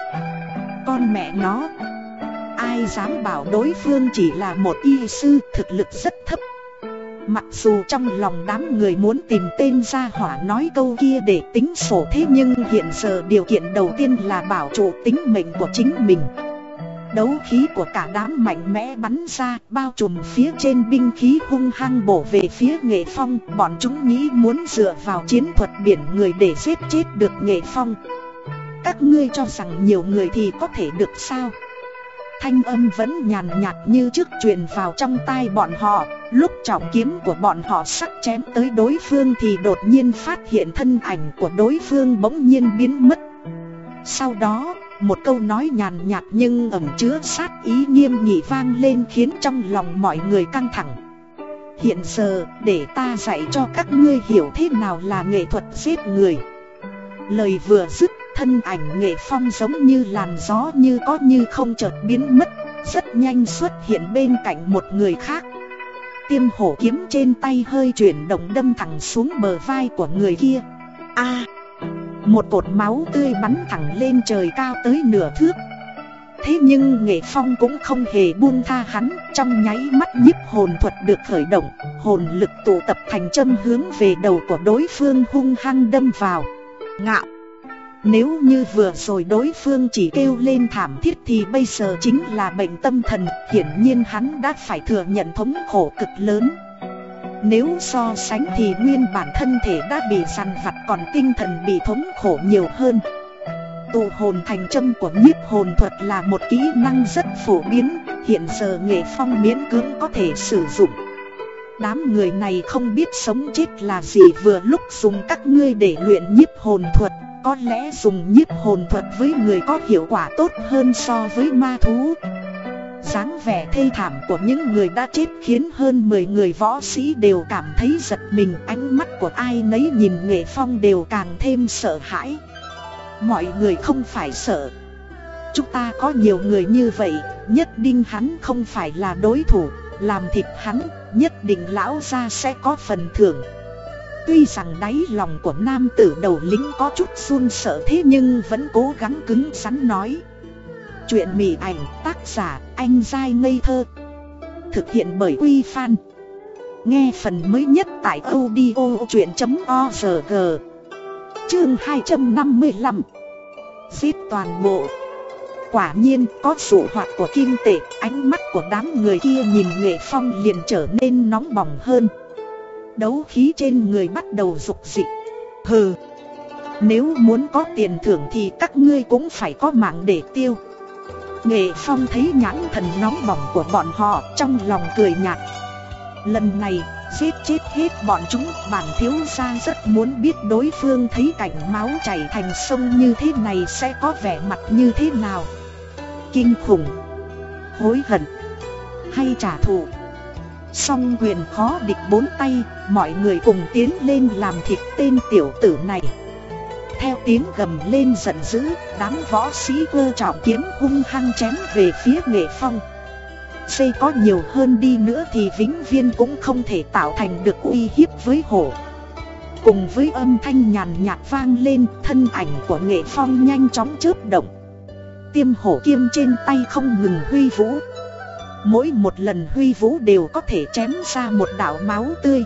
Con mẹ nó Ai dám bảo đối phương chỉ là một y sư, thực lực rất thấp. Mặc dù trong lòng đám người muốn tìm tên gia hỏa nói câu kia để tính sổ thế nhưng hiện giờ điều kiện đầu tiên là bảo trụ tính mệnh của chính mình. Đấu khí của cả đám mạnh mẽ bắn ra, bao trùm phía trên binh khí hung hăng bổ về phía nghệ phong. Bọn chúng nghĩ muốn dựa vào chiến thuật biển người để giết chết được nghệ phong. Các ngươi cho rằng nhiều người thì có thể được sao? Thanh âm vẫn nhàn nhạt như trước truyền vào trong tai bọn họ. Lúc trọng kiếm của bọn họ sắc chém tới đối phương thì đột nhiên phát hiện thân ảnh của đối phương bỗng nhiên biến mất. Sau đó, một câu nói nhàn nhạt nhưng ẩn chứa sát ý nghiêm nghị vang lên khiến trong lòng mọi người căng thẳng. Hiện giờ, để ta dạy cho các ngươi hiểu thế nào là nghệ thuật giết người. Lời vừa dứt, thân ảnh nghệ phong giống như làn gió như có như không chợt biến mất, Rất nhanh xuất hiện bên cạnh một người khác. Tiêm hổ kiếm trên tay hơi chuyển động đâm thẳng xuống bờ vai của người kia. A! Một cột máu tươi bắn thẳng lên trời cao tới nửa thước. Thế nhưng nghệ phong cũng không hề buông tha hắn, Trong nháy mắt nhiếp hồn thuật được khởi động, Hồn lực tụ tập thành châm hướng về đầu của đối phương hung hăng đâm vào. Ngạo! Nếu như vừa rồi đối phương chỉ kêu lên thảm thiết thì bây giờ chính là bệnh tâm thần Hiển nhiên hắn đã phải thừa nhận thống khổ cực lớn. Nếu so sánh thì nguyên bản thân thể đã bị săn vặt còn tinh thần bị thống khổ nhiều hơn. Tụ hồn thành châm của nhiếp hồn thuật là một kỹ năng rất phổ biến, hiện giờ nghệ phong miễn cưỡng có thể sử dụng. Đám người này không biết sống chết là gì vừa lúc dùng các ngươi để luyện nhiếp hồn thuật, có lẽ dùng nhiếp hồn thuật với người có hiệu quả tốt hơn so với ma thú. dáng vẻ thê thảm của những người đã chết khiến hơn 10 người võ sĩ đều cảm thấy giật mình, Ánh mắt của ai nấy nhìn nghệ phong đều càng thêm sợ hãi. Mọi người không phải sợ. Chúng ta có nhiều người như vậy, Nhất định hắn không phải là đối thủ, Làm thịt hắn, Nhất định lão gia sẽ có phần thưởng. Tuy rằng đáy lòng của nam tử đầu lính có chút run sợ thế nhưng vẫn cố gắng cứng rắn nói. Chuyện mỉ ảnh tác giả anh dai ngây thơ. Thực hiện bởi Quy Phan. Nghe phần mới nhất tại audio chuyện.org Chương 255 Giết toàn bộ. Quả nhiên có sự hoạt của kim tệ, Ánh mắt của đám người kia nhìn nghệ phong liền trở nên nóng bỏng hơn. Đấu khí trên người bắt đầu rục dị. Hừ, Nếu muốn có tiền thưởng thì các ngươi cũng phải có mạng để tiêu. Nghệ phong thấy nhãn thần nóng bỏng của bọn họ, trong lòng cười nhạt. Lần này, giết chết hết bọn chúng, bản thiếu gia rất muốn biết đối phương thấy cảnh máu chảy thành sông như thế này sẽ có vẻ mặt như thế nào. Kinh khủng, Hối hận, Hay trả thù. Song quyền khó địch bốn tay, Mọi người cùng tiến lên làm thịt tên tiểu tử này. Theo tiếng gầm lên giận dữ, Đám võ sĩ cơ trọng kiếm hung hăng chém về phía nghệ phong. Xây có nhiều hơn đi nữa thì vĩnh viên cũng không thể tạo thành được uy hiếp với hổ Cùng với âm thanh nhàn nhạt vang lên, thân ảnh của nghệ phong nhanh chóng chớp động. Tiêm hổ kiêm trên tay không ngừng huy vũ. Mỗi một lần huy vũ đều có thể chém ra một đạo máu tươi.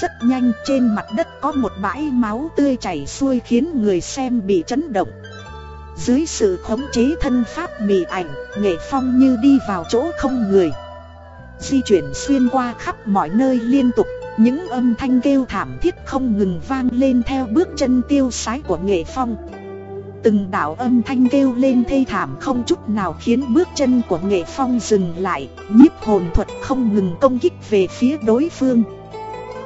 Rất nhanh trên mặt đất có một bãi máu tươi chảy xuôi khiến người xem bị chấn động. Dưới sự khống chế thân pháp mì ảnh, nghệ phong như đi vào chỗ không người. Di chuyển xuyên qua khắp mọi nơi liên tục Những âm thanh kêu thảm thiết không ngừng vang lên theo bước chân tiêu sái của nghệ phong. Từng đạo âm thanh kêu lên thê thảm không chút nào khiến bước chân của nghệ phong dừng lại, nhiếp hồn thuật không ngừng công kích về phía đối phương.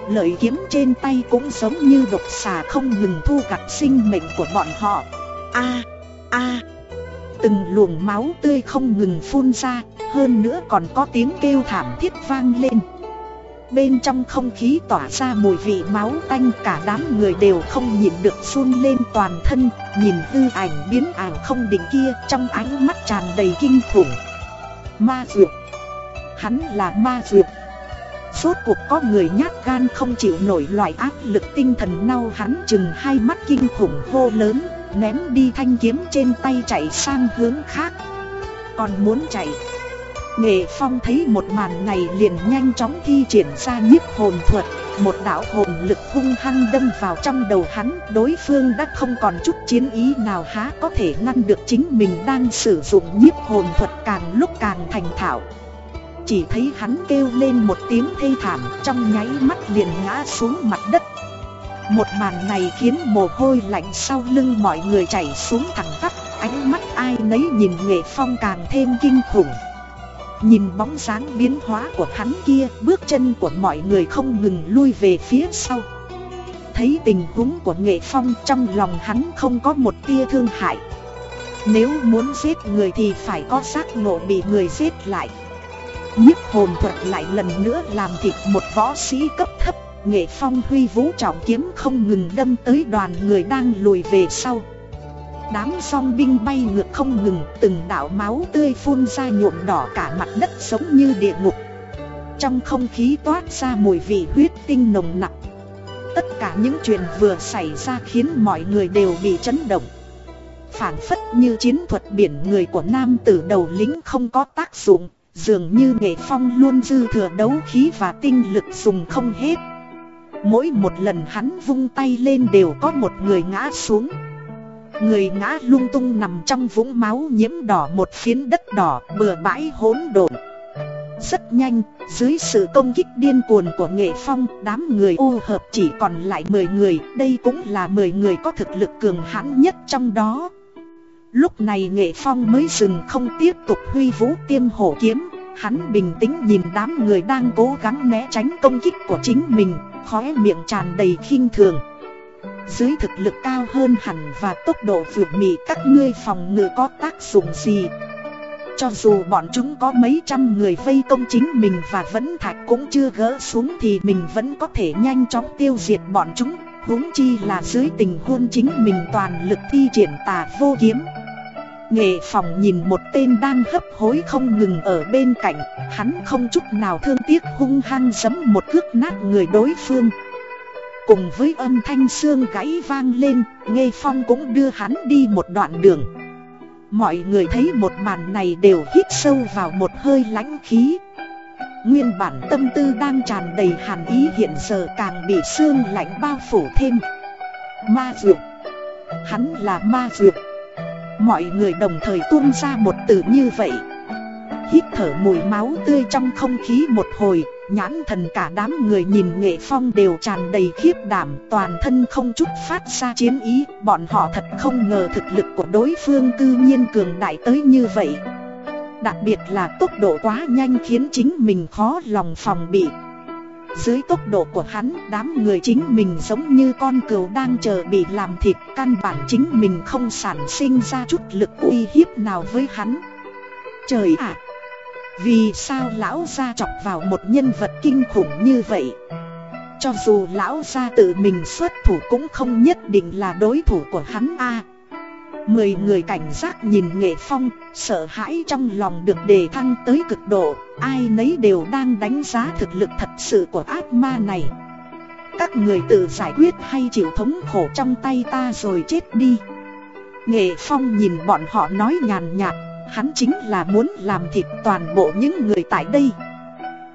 Lợi kiếm trên tay cũng giống như độc xà không ngừng thu gặt sinh mệnh của bọn họ. A a. Từng luồng máu tươi không ngừng phun ra, Hơn nữa còn có tiếng kêu thảm thiết vang lên. Bên trong không khí tỏa ra mùi vị máu tanh, Cả đám người đều không nhìn được run lên toàn thân, Nhìn hư ảnh biến ảo không định kia, Trong ánh mắt tràn đầy kinh khủng. Ma dược. Hắn là ma dược. Suốt cuộc có người nhát gan không chịu nổi loại áp lực tinh thần nau hắn chừng hai mắt kinh khủng hô lớn, Ném đi thanh kiếm trên tay chạy sang hướng khác. Còn muốn chạy. Nghệ Phong thấy một màn này liền nhanh chóng thi triển ra nhiếp hồn thuật, Một đạo hồn lực hung hăng đâm vào trong đầu hắn, Đối phương đã không còn chút chiến ý nào há có thể ngăn được chính mình đang sử dụng nhiếp hồn thuật càng lúc càng thành thạo. Chỉ thấy hắn kêu lên một tiếng thê thảm, trong nháy mắt liền ngã xuống mặt đất. Một màn này khiến mồ hôi lạnh sau lưng mọi người chảy xuống thẳng tắp, Ánh mắt ai nấy nhìn nghệ phong càng thêm kinh khủng. Nhìn bóng dáng biến hóa của hắn kia, Bước chân của mọi người không ngừng lui về phía sau. Thấy tình huống của nghệ phong trong lòng hắn không có một tia thương hại. Nếu muốn giết người thì phải có giác ngộ bị người giết lại. Nhức hồn thuật lại lần nữa làm thịt một võ sĩ cấp thấp, Nghệ phong huy vũ trọng kiếm không ngừng đâm tới đoàn người đang lùi về sau. Đám song binh bay ngược không ngừng, Từng đạo máu tươi phun ra nhuộm đỏ cả mặt đất giống như địa ngục. Trong không khí toát ra mùi vị huyết tinh nồng nặc. Tất cả những chuyện vừa xảy ra khiến mọi người đều bị chấn động. Phản phất như chiến thuật biển người của nam tử đầu lính không có tác dụng, Dường như nghệ phong luôn dư thừa đấu khí và tinh lực dùng không hết. Mỗi một lần hắn vung tay lên đều có một người ngã xuống. Người ngã lung tung nằm trong vũng máu nhiễm đỏ một phiến đất đỏ bừa bãi hỗn độn. Rất nhanh, dưới sự công kích điên cuồng của nghệ phong Đám người ô hợp chỉ còn lại 10 người Đây cũng là 10 người có thực lực cường hãn nhất trong đó. Lúc này nghệ phong mới dừng không tiếp tục huy vũ tiêm hổ kiếm Hắn bình tĩnh nhìn đám người đang cố gắng né tránh công kích của chính mình Khóe miệng tràn đầy khinh thường. Dưới thực lực cao hơn hẳn và tốc độ vượt mị các ngươi phòng ngự có tác dụng gì? Cho dù bọn chúng có mấy trăm người vây công chính mình và vẫn thạch cũng chưa gỡ xuống Thì mình vẫn có thể nhanh chóng tiêu diệt bọn chúng. Huống chi là dưới tình huống chính mình toàn lực thi triển tà vô kiếm. Nghệ phòng nhìn một tên đang hấp hối không ngừng ở bên cạnh, Hắn không chút nào thương tiếc hung hăng giấm một cước nát người đối phương. Cùng với âm thanh xương gãy vang lên nghe phong cũng đưa hắn đi một đoạn đường. Mọi người thấy một màn này đều hít sâu vào một hơi lãnh khí. Nguyên bản tâm tư đang tràn đầy hàn ý, hiện giờ càng bị xương lạnh bao phủ thêm. Ma dược. Hắn là ma dược. Mọi người đồng thời tuôn ra một từ như vậy. Hít thở mùi máu tươi trong không khí một hồi, Nhãn thần cả đám người nhìn nghệ phong đều tràn đầy khiếp đảm, Toàn thân không chút phát ra chiến ý, Bọn họ thật không ngờ thực lực của đối phương cư nhiên cường đại tới như vậy. Đặc biệt là tốc độ quá nhanh khiến chính mình khó lòng phòng bị. Dưới tốc độ của hắn, đám người chính mình giống như con cừu đang chờ bị làm thịt, Căn bản chính mình không sản sinh ra chút lực uy hiếp nào với hắn. Trời ạ! Vì sao lão gia chọc vào một nhân vật kinh khủng như vậy Cho dù lão gia tự mình xuất thủ cũng không nhất định là đối thủ của hắn a Mười người cảnh giác nhìn nghệ phong, sợ hãi trong lòng được đề thăng tới cực độ, ai nấy đều đang đánh giá thực lực thật sự của ác ma này. Các người tự giải quyết hay chịu thống khổ trong tay ta rồi chết đi. Nghệ phong nhìn bọn họ nói nhàn nhạt, hắn chính là muốn làm thịt toàn bộ những người tại đây.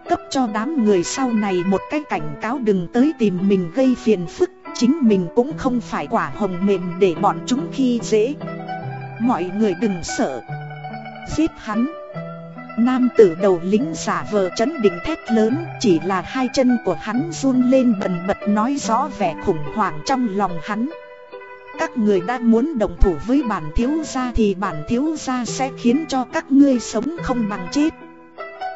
Cấp cho đám người sau này một cái cảnh cáo đừng tới tìm mình gây phiền phức, Chính mình cũng không phải quả hồng mềm để bọn chúng khi dễ. Mọi người đừng sợ. Giết hắn. Nam tử đầu lính giả vờ chấn định thét lớn, Chỉ là hai chân của hắn run lên bần bật nói rõ vẻ khủng hoảng trong lòng hắn. Các người đã muốn đồng thủ với bản thiếu gia thì bản thiếu gia sẽ khiến cho các ngươi sống không bằng chết.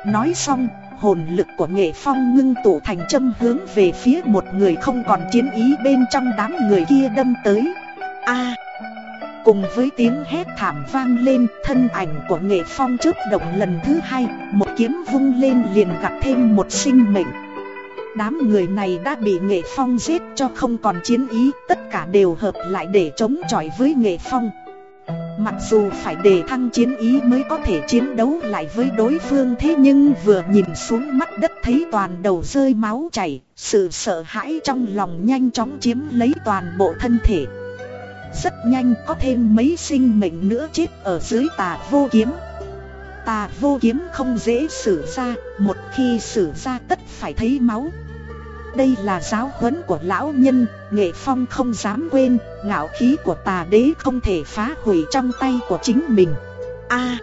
Nói xong, hồn lực của nghệ phong ngưng tụ thành châm hướng về phía một người không còn chiến ý bên trong đám người kia đâm tới. A! Cùng với tiếng hét thảm vang lên, thân ảnh của nghệ phong trước động lần thứ hai, một kiếm vung lên liền gặp thêm một sinh mệnh đám người này đã bị nghệ phong giết cho không còn chiến ý tất cả đều hợp lại để chống chọi với nghệ phong Mặc dù phải đề thăng chiến ý mới có thể chiến đấu lại với đối phương thế nhưng vừa nhìn xuống mắt đất thấy toàn đầu rơi máu chảy, sự sợ hãi trong lòng nhanh chóng chiếm lấy toàn bộ thân thể. Rất nhanh có thêm mấy sinh mệnh nữa chết ở dưới tà vô kiếm. Tà vô kiếm không dễ xử ra, một khi xử ra tất phải thấy máu. Đây là giáo huấn của lão nhân, nghệ phong không dám quên, ngạo khí của tà đế không thể phá hủy trong tay của chính mình. A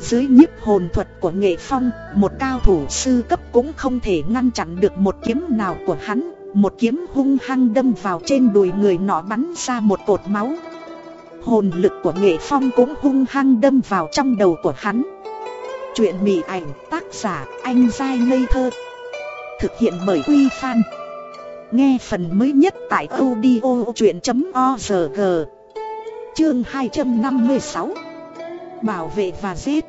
dưới nhiếp hồn thuật của nghệ phong, một cao thủ sư cấp cũng không thể ngăn chặn được một kiếm nào của hắn. Một kiếm hung hăng đâm vào trên đùi người nọ bắn ra một cột máu. Hồn lực của nghệ phong cũng hung hăng đâm vào trong đầu của hắn. Chuyện mị ảnh, tác giả, anh dai ngây thơ. Thực hiện bởi Quy Phan. Nghe phần mới nhất tại audio chuyện.org Chương 256 Bảo vệ và giết.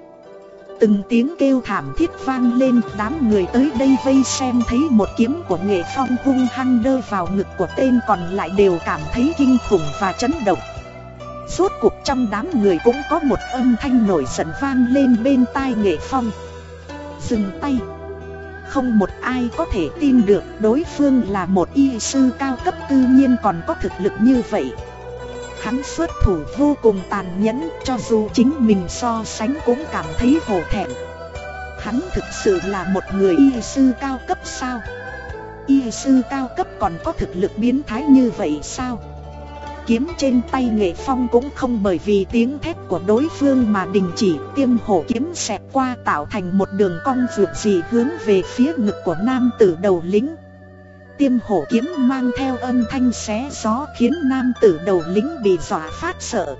Từng tiếng kêu thảm thiết vang lên, Đám người tới đây vây xem thấy một kiếm của nghệ phong hung hăng đơ vào ngực của tên còn lại đều cảm thấy kinh khủng và chấn động. Rốt cuộc trong đám người cũng có một âm thanh nổi giận vang lên bên tai nghệ phong. Dừng tay. Không một ai có thể tin được đối phương là một y sư cao cấp tự nhiên còn có thực lực như vậy. Hắn xuất thủ vô cùng tàn nhẫn, cho dù chính mình so sánh cũng cảm thấy hổ thẹn. Hắn thực sự là một người y sư cao cấp sao? Y sư cao cấp còn có thực lực biến thái như vậy sao? Kiếm trên tay nghệ phong cũng không bởi vì tiếng thét của đối phương mà đình chỉ. Tiêm hổ kiếm xẹt qua tạo thành một đường cong vượt gì hướng về phía ngực của nam tử đầu lính. Tiêm hổ kiếm mang theo âm thanh xé gió khiến nam tử đầu lính bị dọa phát sợ.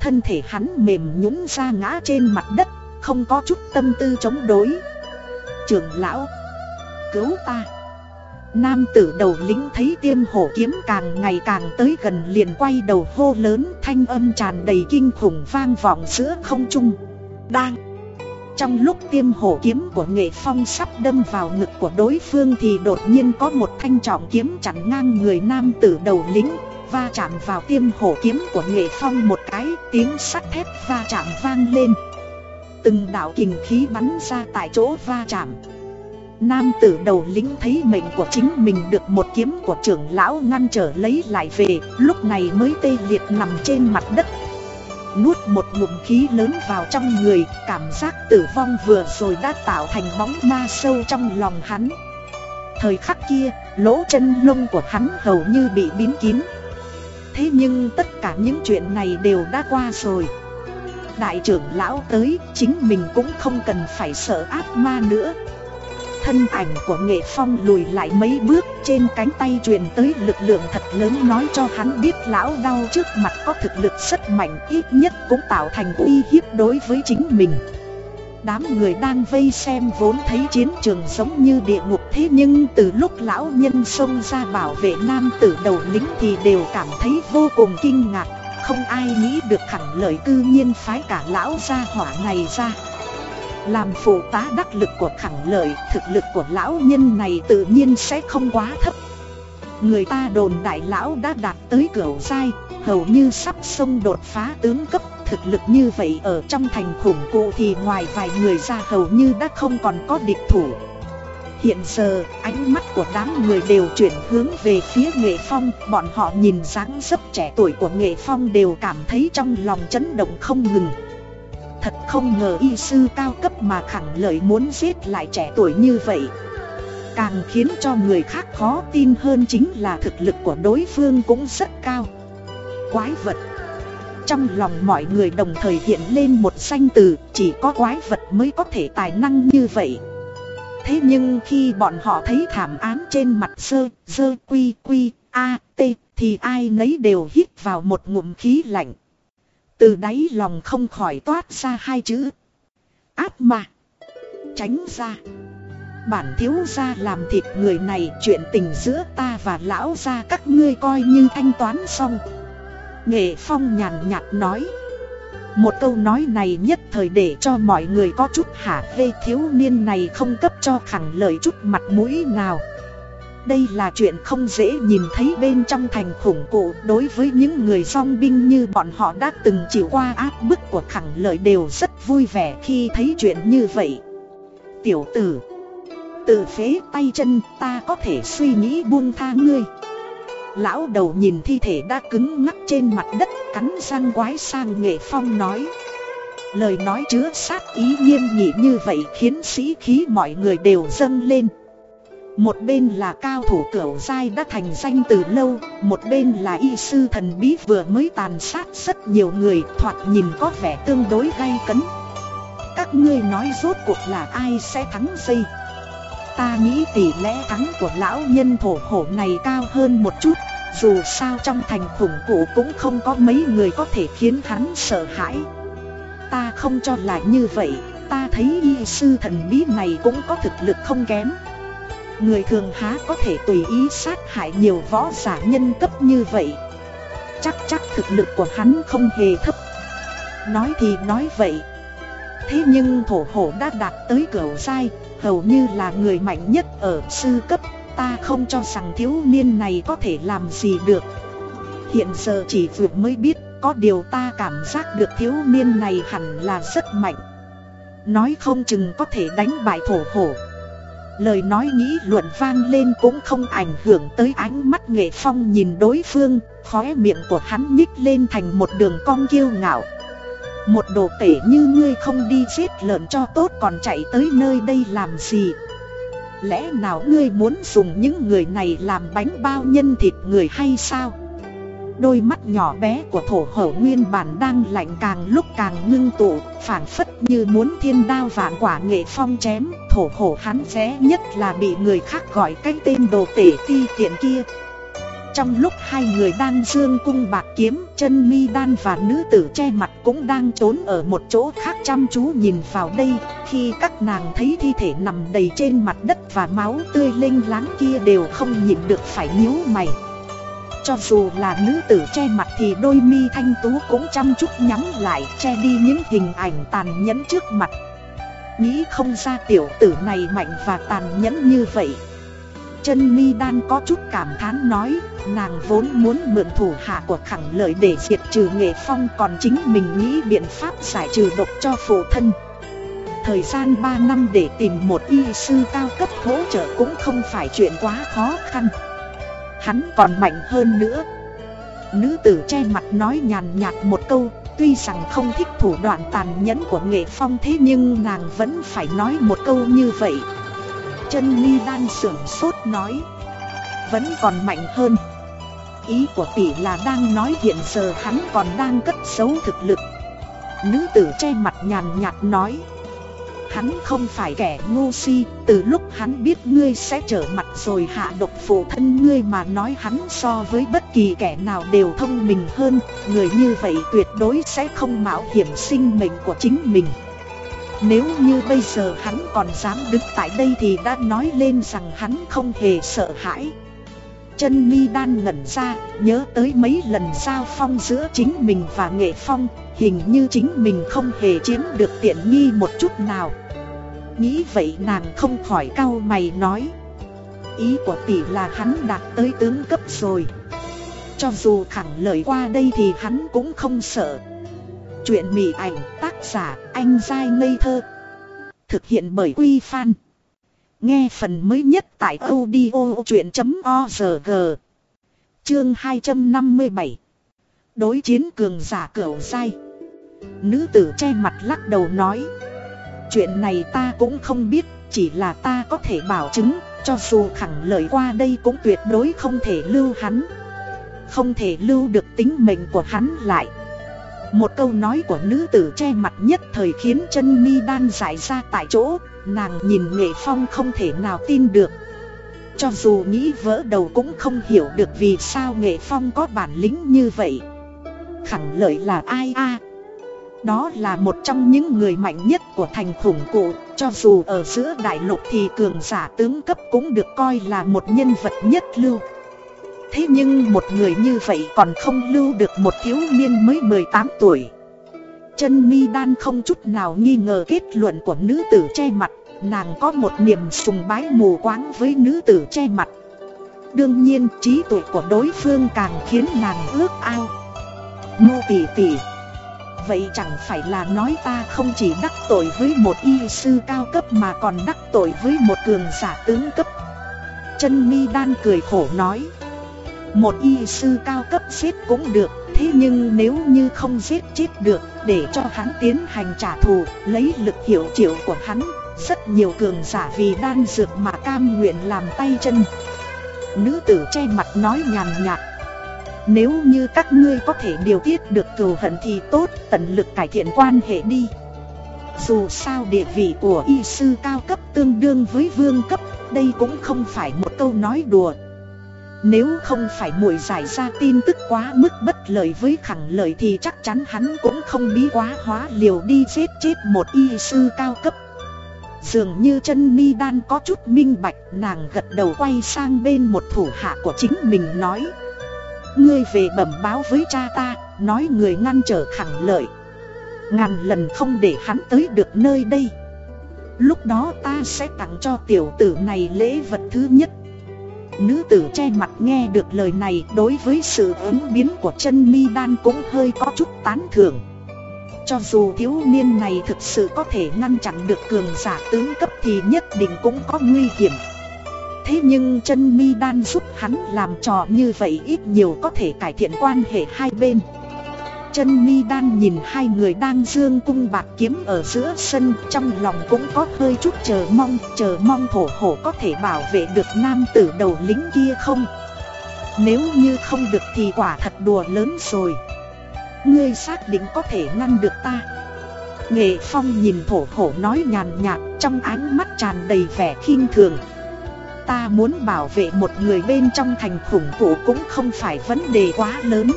Thân thể hắn mềm nhũn ra ngã trên mặt đất, không có chút tâm tư chống đối. Trưởng lão, cứu ta! Nam tử đầu lính thấy tiêm hổ kiếm càng ngày càng tới gần liền quay đầu hô lớn thanh âm tràn đầy kinh khủng vang vọng giữa không trung. Đang. Trong lúc tiêm hổ kiếm của nghệ phong sắp đâm vào ngực của đối phương thì đột nhiên có một thanh trọng kiếm chặn ngang người nam tử đầu lính, va chạm vào tiêm hổ kiếm của nghệ phong một cái tiếng sắt thép va chạm vang lên. Từng đạo kình khí bắn ra tại chỗ va chạm. Nam tử đầu lính thấy mệnh của chính mình được một kiếm của trưởng lão ngăn trở lấy lại về Lúc này mới tê liệt nằm trên mặt đất. Nuốt một ngụm khí lớn vào trong người Cảm giác tử vong vừa rồi đã tạo thành bóng ma sâu trong lòng hắn. Thời khắc kia, lỗ chân lông của hắn hầu như bị biến kín. Thế nhưng tất cả những chuyện này đều đã qua rồi. Đại trưởng lão tới, chính mình cũng không cần phải sợ ác ma nữa. Thân ảnh của nghệ phong lùi lại mấy bước, trên cánh tay truyền tới lực lượng thật lớn nói cho hắn biết lão đau trước mặt có thực lực rất mạnh, ít nhất cũng tạo thành uy hiếp đối với chính mình. Đám người đang vây xem vốn thấy chiến trường giống như địa ngục thế nhưng từ lúc lão nhân xông ra bảo vệ nam tử đầu lính thì đều cảm thấy vô cùng kinh ngạc. Không ai nghĩ được khẳng lợi cư nhiên phái cả lão gia hỏa này ra. Làm phụ tá đắc lực của khẳng lợi, thực lực của lão nhân này tự nhiên sẽ không quá thấp. Người ta đồn đại lão đã đạt tới cửa dai, hầu như sắp xông đột phá tướng cấp thực lực như vậy ở trong thành khủng cụ thì ngoài vài người ra hầu như đã không còn có địch thủ. Hiện giờ, ánh mắt của đám người đều chuyển hướng về phía Nghệ Phong, bọn họ nhìn dáng dấp trẻ tuổi của Nghệ Phong đều cảm thấy trong lòng chấn động không ngừng. Thật không ngờ y sư cao cấp mà khẳng lợi muốn giết lại trẻ tuổi như vậy. Càng khiến cho người khác khó tin hơn chính là thực lực của đối phương cũng rất cao. Quái vật. Trong lòng mọi người đồng thời hiện lên một danh từ Chỉ có quái vật mới có thể tài năng như vậy. Thế nhưng khi bọn họ thấy thảm án trên mặt sơ, sơ quy quy, a, t Thì ai nấy đều hít vào một ngụm khí lạnh từ đáy lòng không khỏi toát ra hai chữ. Ác mà Tránh ra. Bản thiếu gia làm thịt người này, Chuyện tình giữa ta và lão gia các ngươi coi như thanh toán xong. Nghệ phong nhàn nhạt nói. Một câu nói này nhất thời để cho mọi người có chút hả vê thiếu niên này không cấp cho khẳng lời chút mặt mũi nào đây là chuyện không dễ nhìn thấy bên trong thành khủng cụ. Đối với những người song binh như bọn họ đã từng chịu qua áp bức của khẳng lợi đều rất vui vẻ khi thấy chuyện như vậy. Tiểu tử, Từ phế tay chân ta có thể suy nghĩ buông tha ngươi. Lão đầu nhìn thi thể đã cứng ngắc trên mặt đất, cắn răng quái sang nghệ phong nói. Lời nói chứa sát ý nghiêm nghị như vậy khiến sĩ khí mọi người đều dâng lên một bên là cao thủ cửu giai đã thành danh từ lâu, Một bên là y sư thần bí vừa mới tàn sát rất nhiều người, Thoạt nhìn có vẻ tương đối gay cấn. Các ngươi nói rốt cuộc là ai sẽ thắng dây? Ta nghĩ tỷ lệ thắng của lão nhân thổ hổ này cao hơn một chút, Dù sao trong thành khủng cụ cũng không có mấy người có thể khiến hắn sợ hãi. Ta không cho là như vậy, ta thấy y sư thần bí này cũng có thực lực không kém. Người thường há có thể tùy ý sát hại nhiều võ giả nhân cấp như vậy. Chắc chắc thực lực của hắn không hề thấp. Nói thì nói vậy. Thế nhưng thổ hổ đã đạt tới cửa dai Hầu như là người mạnh nhất ở sư cấp. Ta không cho rằng thiếu niên này có thể làm gì được. Hiện giờ chỉ vừa mới biết, Có điều ta cảm giác được thiếu niên này hẳn là rất mạnh. Nói không chừng có thể đánh bại thổ hổ. Lời nói nghĩ luận vang lên cũng không ảnh hưởng tới ánh mắt nghệ phong nhìn đối phương, Khóe miệng của hắn nhích lên thành một đường cong kiêu ngạo. Một đồ tể như ngươi không đi giết lợn cho tốt còn chạy tới nơi đây làm gì? Lẽ nào ngươi muốn dùng những người này làm bánh bao nhân thịt người hay sao? Đôi mắt nhỏ bé của thổ hổ nguyên bản đang lạnh càng lúc càng ngưng tụ, phảng phất như muốn thiên đao vạn quả nghệ phong chém. Thổ hổ hắn rẽ nhất là bị người khác gọi cái tên đồ tể ti tiện kia. Trong lúc hai người đang dương cung bạc kiếm, Chân mi đan và nữ tử che mặt cũng đang trốn ở một chỗ khác chăm chú nhìn vào đây. Khi các nàng thấy thi thể nằm đầy trên mặt đất và máu tươi linh láng kia đều không nhịn được phải nhíu mày cho dù là nữ tử che mặt thì đôi mi thanh tú cũng chăm chút nhắm lại, che đi những hình ảnh tàn nhẫn trước mặt. Nghĩ không ra tiểu tử này mạnh và tàn nhẫn như vậy. Chân mi đang có chút cảm thán nói, Nàng vốn muốn mượn thủ hạ của khẳng lợi để diệt trừ nghệ phong Còn chính mình nghĩ biện pháp giải trừ độc cho phụ thân. Thời gian 3 năm để tìm một y sư cao cấp hỗ trợ cũng không phải chuyện quá khó khăn. Hắn còn mạnh hơn nữa. Nữ tử che mặt nói nhàn nhạt một câu, Tuy rằng không thích thủ đoạn tàn nhẫn của nghệ phong thế nhưng nàng vẫn phải nói một câu như vậy. Chân ly đan sưởng sốt nói, Vẫn còn mạnh hơn. Ý của tỷ là đang nói hiện giờ hắn còn đang cất giấu thực lực. Nữ tử che mặt nhàn nhạt nói Hắn không phải kẻ ngu si, từ lúc hắn biết ngươi sẽ trở mặt rồi hạ độc phụ thân ngươi mà nói hắn so với bất kỳ kẻ nào đều thông minh hơn, người như vậy tuyệt đối sẽ không mạo hiểm sinh mệnh của chính mình. Nếu như bây giờ hắn còn dám đứng tại đây thì đã nói lên rằng hắn không hề sợ hãi. Chân mi đan ngẩn ra, nhớ tới mấy lần giao phong giữa chính mình và nghệ phong, hình như chính mình không hề chiếm được tiện nghi một chút nào. Nghĩ vậy nàng không khỏi cau mày nói Ý của tỷ là hắn đạt tới tướng cấp rồi. Cho dù khẳng lời qua đây thì hắn cũng không sợ. Chuyện mỉ ảnh tác giả anh dai ngây thơ. Thực hiện bởi Quy Phan. Nghe phần mới nhất tại audio.org Chương 257 Đối chiến cường giả cửu sai Nữ tử che mặt lắc đầu nói Chuyện này ta cũng không biết, chỉ là ta có thể bảo chứng, cho dù khẳng lời qua đây cũng tuyệt đối không thể lưu hắn. Không thể lưu được tính mệnh của hắn lại. Một câu nói của nữ tử che mặt nhất thời khiến chân mi đan giải ra tại chỗ, nàng nhìn nghệ phong không thể nào tin được. Cho dù nghĩ vỡ đầu cũng không hiểu được vì sao nghệ phong có bản lĩnh như vậy. Khẳng lợi là ai a? Đó là một trong những người mạnh nhất của thành khủng cụ, Cho dù ở giữa đại lục thì cường giả tướng cấp cũng được coi là một nhân vật nhất lưu Thế nhưng một người như vậy còn không lưu được một thiếu niên mới 18 tuổi Chân mi đan không chút nào nghi ngờ kết luận của nữ tử che mặt, Nàng có một niềm sùng bái mù quáng với nữ tử che mặt. Đương nhiên, trí tuệ của đối phương càng khiến nàng ước ao. Ngô tỷ tỷ Vậy chẳng phải là nói ta không chỉ đắc tội với một y sư cao cấp mà còn đắc tội với một cường giả tướng cấp. Chân mi đan cười khổ nói một y sư cao cấp giết cũng được Thế nhưng nếu như không giết chết được Để cho hắn tiến hành trả thù Lấy lực hiểu triệu của hắn Rất nhiều cường giả vì đan dược mà cam nguyện làm tay chân Nữ tử che mặt nói nhàn nhạt nếu như các ngươi có thể điều tiết được cừu hận thì tốt, tận lực cải thiện quan hệ đi. Dù sao địa vị của y sư cao cấp tương đương với vương cấp, đây cũng không phải một câu nói đùa. Nếu không phải muội giải ra tin tức quá mức bất lợi với khẳng lợi thì chắc chắn hắn cũng không bí quá hóa liều đi giết chết một y sư cao cấp. Dường như chân mi đan có chút minh bạch nàng gật đầu quay sang bên một thủ hạ của chính mình nói. Ngươi về bẩm báo với cha ta, nói người ngăn trở khẳng lợi. Ngàn lần không để hắn tới được nơi đây. Lúc đó ta sẽ tặng cho tiểu tử này lễ vật thứ nhất. Nữ tử che mặt nghe được lời này, đối với sự ứng biến của chân mi đan cũng hơi có chút tán thưởng. Cho dù thiếu niên này thực sự có thể ngăn chặn được cường giả tướng cấp thì nhất định cũng có nguy hiểm. Thế nhưng chân mi đan giúp hắn làm trò như vậy ít nhiều có thể cải thiện quan hệ hai bên. Chân mi đan nhìn hai người đang dương cung bạc kiếm ở giữa sân, Trong lòng cũng có hơi chút chờ mong Chờ mong thổ hổ có thể bảo vệ được nam tử đầu lính kia không? Nếu như không được thì quả thật đùa lớn rồi. Ngươi xác định có thể ngăn được ta. Nghệ Phong nhìn thổ hổ nói nhàn nhạt, Trong ánh mắt tràn đầy vẻ khinh thường. Ta muốn bảo vệ một người bên trong thành khủng cổ cũng không phải vấn đề quá lớn.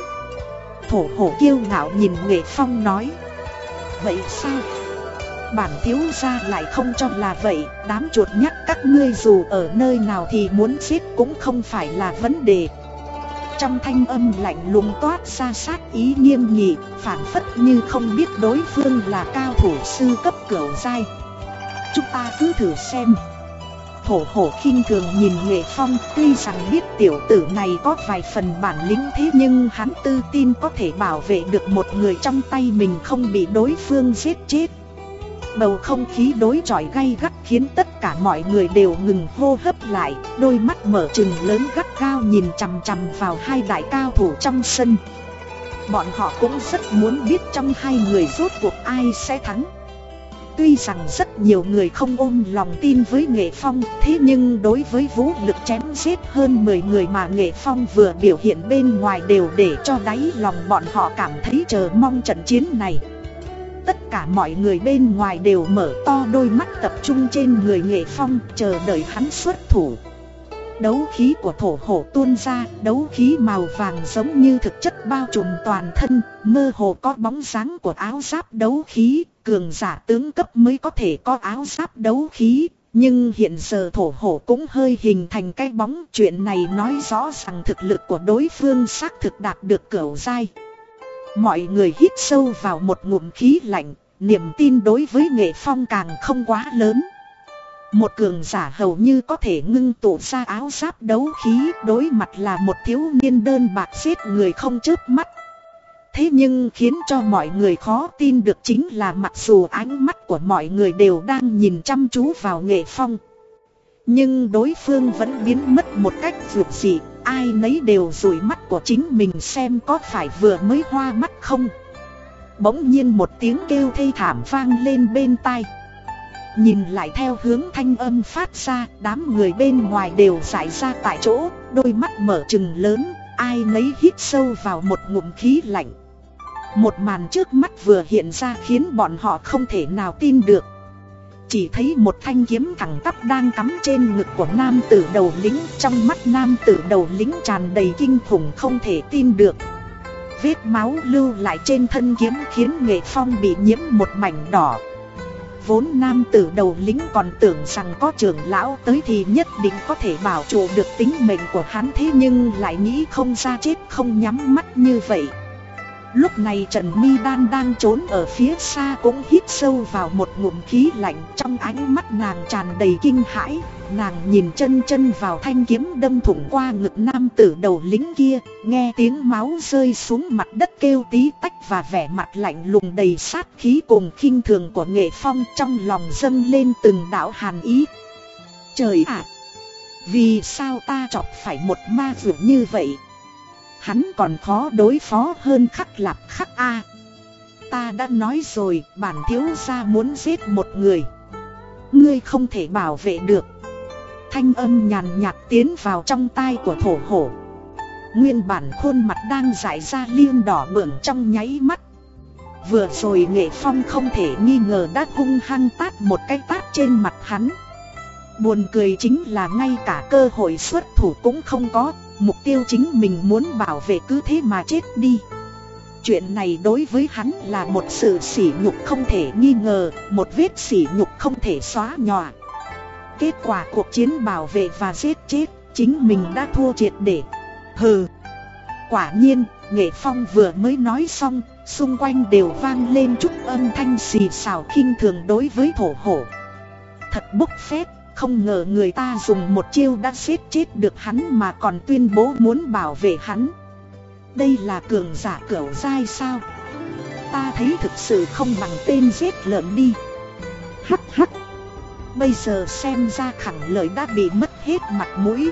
Thổ hổ kiêu ngạo nhìn Nghệ Phong nói. Vậy sao? Bản thiếu gia lại không cho là vậy. Đám chuột nhắc các ngươi dù ở nơi nào thì muốn giết cũng không phải là vấn đề. Trong thanh âm lạnh lùng toát ra sát ý nghiêm nghị, Phản phất như không biết đối phương là cao thủ sư cấp cửu giai. Chúng ta cứ thử xem. Thổ hổ khinh thường nhìn Nghệ Phong, Tuy rằng biết tiểu tử này có vài phần bản lĩnh thế nhưng hắn tư tin có thể bảo vệ được một người trong tay mình không bị đối phương giết chết. Bầu không khí đối chọi gay gắt khiến tất cả mọi người đều ngừng hô hấp lại, Đôi mắt mở trừng lớn gắt gao nhìn chằm chằm vào hai đại cao thủ trong sân. Bọn họ cũng rất muốn biết trong hai người rốt cuộc ai sẽ thắng. Tuy rằng rất nhiều người không ôm lòng tin với Nghệ Phong, Thế nhưng đối với vũ lực chém giết hơn 10 người mà Nghệ Phong vừa biểu hiện bên ngoài đều để cho đáy lòng bọn họ cảm thấy chờ mong trận chiến này. Tất cả mọi người bên ngoài đều mở to đôi mắt tập trung trên người Nghệ Phong, chờ đợi hắn xuất thủ. Đấu khí của thổ hổ tuôn ra, đấu khí màu vàng giống như thực chất bao trùm toàn thân, mơ hồ có bóng dáng của áo giáp đấu khí, cường giả tướng cấp mới có thể có áo giáp đấu khí. Nhưng hiện giờ thổ hổ cũng hơi hình thành cái bóng chuyện này nói rõ rằng thực lực của đối phương xác thực đạt được cửu dai. Mọi người hít sâu vào một ngụm khí lạnh, niềm tin đối với nghệ phong càng không quá lớn. Một cường giả hầu như có thể ngưng tụ ra áo giáp đấu khí đối mặt là một thiếu niên đơn bạc giết người không chớp mắt. Thế nhưng khiến cho mọi người khó tin được chính là mặc dù ánh mắt của mọi người đều đang nhìn chăm chú vào nghệ phong. Nhưng đối phương vẫn biến mất một cách vượt dị, ai nấy đều rủi mắt của chính mình xem có phải vừa mới hoa mắt không. Bỗng nhiên một tiếng kêu thê thảm vang lên bên tai. Nhìn lại theo hướng thanh âm phát ra, đám người bên ngoài đều giải ra tại chỗ, đôi mắt mở trừng lớn, ai nấy hít sâu vào một ngụm khí lạnh. Một màn trước mắt vừa hiện ra khiến bọn họ không thể nào tin được. Chỉ thấy một thanh kiếm thẳng tắp đang cắm trên ngực của nam tử đầu lính Trong mắt nam tử đầu lính tràn đầy kinh khủng không thể tin được Vết máu lưu lại trên thân kiếm khiến nghệ phong bị nhiễm một mảnh đỏ Vốn nam tử đầu lính còn tưởng rằng có trưởng lão tới thì nhất định có thể bảo trụ được tính mệnh của hắn Thế nhưng lại nghĩ không ra chết không nhắm mắt như vậy. Lúc này Trần Mi Đan đang trốn ở phía xa cũng hít sâu vào một ngụm khí lạnh Trong ánh mắt nàng tràn đầy kinh hãi, Nàng nhìn chân chân vào thanh kiếm đâm thủng qua ngực nam tử đầu lính kia, Nghe tiếng máu rơi xuống mặt đất kêu tí tách và vẻ mặt lạnh lùng đầy sát khí cùng khinh thường của nghệ phong Trong lòng dâng lên từng đạo hàn ý Trời ạ! vì sao ta chọc phải một ma vượt như vậy? Hắn còn khó đối phó hơn khắc lạp khắc A. Ta đã nói rồi, bản thiếu gia muốn giết một người. Ngươi không thể bảo vệ được. Thanh âm nhàn nhạt tiến vào trong tai của thổ hổ. Nguyên bản khuôn mặt đang dại ra liêng đỏ bưởng trong nháy mắt. Vừa rồi nghệ phong không thể nghi ngờ đã hung hăng tát một cái tát trên mặt hắn. Buồn cười chính là ngay cả cơ hội xuất thủ cũng không có. Mục tiêu chính mình muốn bảo vệ cứ thế mà chết đi. Chuyện này đối với hắn là một sự sỉ nhục không thể nghi ngờ Một vết sỉ nhục không thể xóa nhòa. Kết quả cuộc chiến bảo vệ và giết chết Chính mình đã thua triệt để. Hừ! Quả nhiên, Nghệ Phong vừa mới nói xong Xung quanh đều vang lên chút âm thanh xì xào khinh thường đối với thổ hổ. Thật bốc phép không ngờ người ta dùng một chiêu đã giết chết được hắn mà còn tuyên bố muốn bảo vệ hắn. Đây là cường giả cửu dai sao? Ta thấy thực sự không bằng tên giết lợn đi. Hắc hắc. Bây giờ xem ra khẳng lời đã bị mất hết mặt mũi.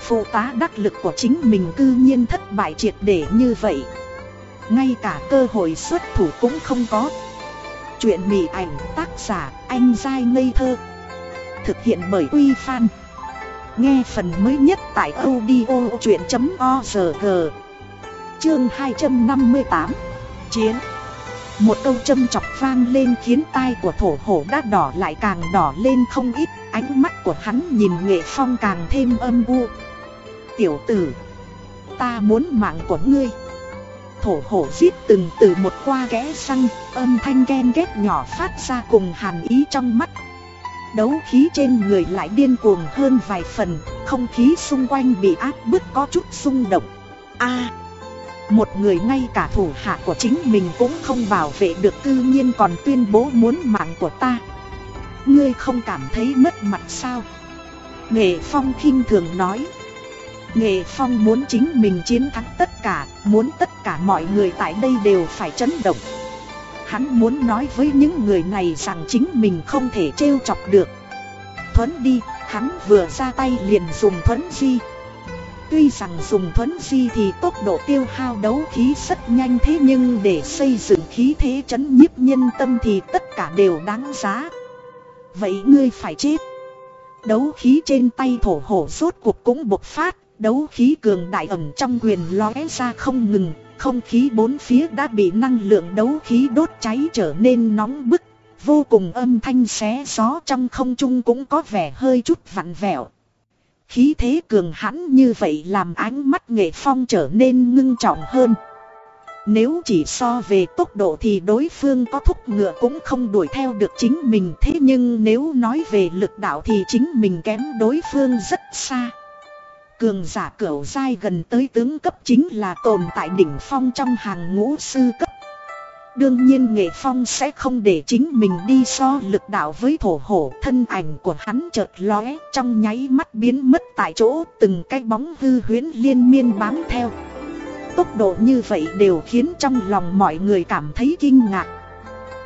Phụ tá đắc lực của chính mình cư nhiên thất bại triệt để như vậy. Ngay cả cơ hội xuất thủ cũng không có. Chuyện mỉ ảnh tác giả anh dai ngây thơ. Thực hiện bởi Quy Phan. Nghe phần mới nhất tại audio chuyện.org Chương 258 Chiến. Một câu châm chọc vang lên khiến tai của thổ hổ đã đỏ lại càng đỏ lên không ít. Ánh mắt của hắn nhìn nghệ phong càng thêm âm u. Tiểu tử, Ta muốn mạng của ngươi. Thổ hổ giết từng từ một qua kẽ răng, Âm thanh ghen ghét nhỏ phát ra cùng hàn ý trong mắt. Đấu khí trên người lại điên cuồng hơn vài phần, Không khí xung quanh bị áp bức có chút xung động. A! Một người ngay cả thủ hạ của chính mình cũng không bảo vệ được cư nhiên còn tuyên bố muốn mạng của ta. Ngươi không cảm thấy mất mặt sao? Nghệ Phong khinh thường nói. Nghệ Phong muốn chính mình chiến thắng tất cả, Muốn tất cả mọi người tại đây đều phải chấn động. Hắn muốn nói với những người này rằng chính mình không thể trêu chọc được. Thuấn đi, hắn vừa ra tay liền dùng thuấn di. Tuy rằng dùng thuấn di thì tốc độ tiêu hao đấu khí rất nhanh thế nhưng để xây dựng khí thế chấn nhiếp nhân tâm thì tất cả đều đáng giá. Vậy ngươi phải chết. Đấu khí trên tay thổ hổ rốt cuộc cũng bộc phát Đấu khí cường đại ẩm trong quyền lóe ra không ngừng không khí bốn phía đã bị năng lượng đấu khí đốt cháy trở nên nóng bức, vô cùng âm thanh xé gió trong không trung cũng có vẻ hơi chút vặn vẹo. Khí thế cường hãn như vậy làm ánh mắt nghệ phong trở nên ngưng trọng hơn. Nếu chỉ so về tốc độ thì đối phương có thúc ngựa cũng không đuổi theo được chính mình Thế nhưng nếu nói về lực đạo thì chính mình kém đối phương rất xa Cường giả cửu dai gần tới tướng cấp chính là tồn tại đỉnh phong trong hàng ngũ sư cấp. Đương nhiên nghệ phong sẽ không để chính mình đi so lực đạo với thổ hổ, thân ảnh của hắn chợt lóe, trong nháy mắt biến mất tại chỗ, từng cái bóng hư huyến liên miên bám theo. Tốc độ như vậy đều khiến trong lòng mọi người cảm thấy kinh ngạc.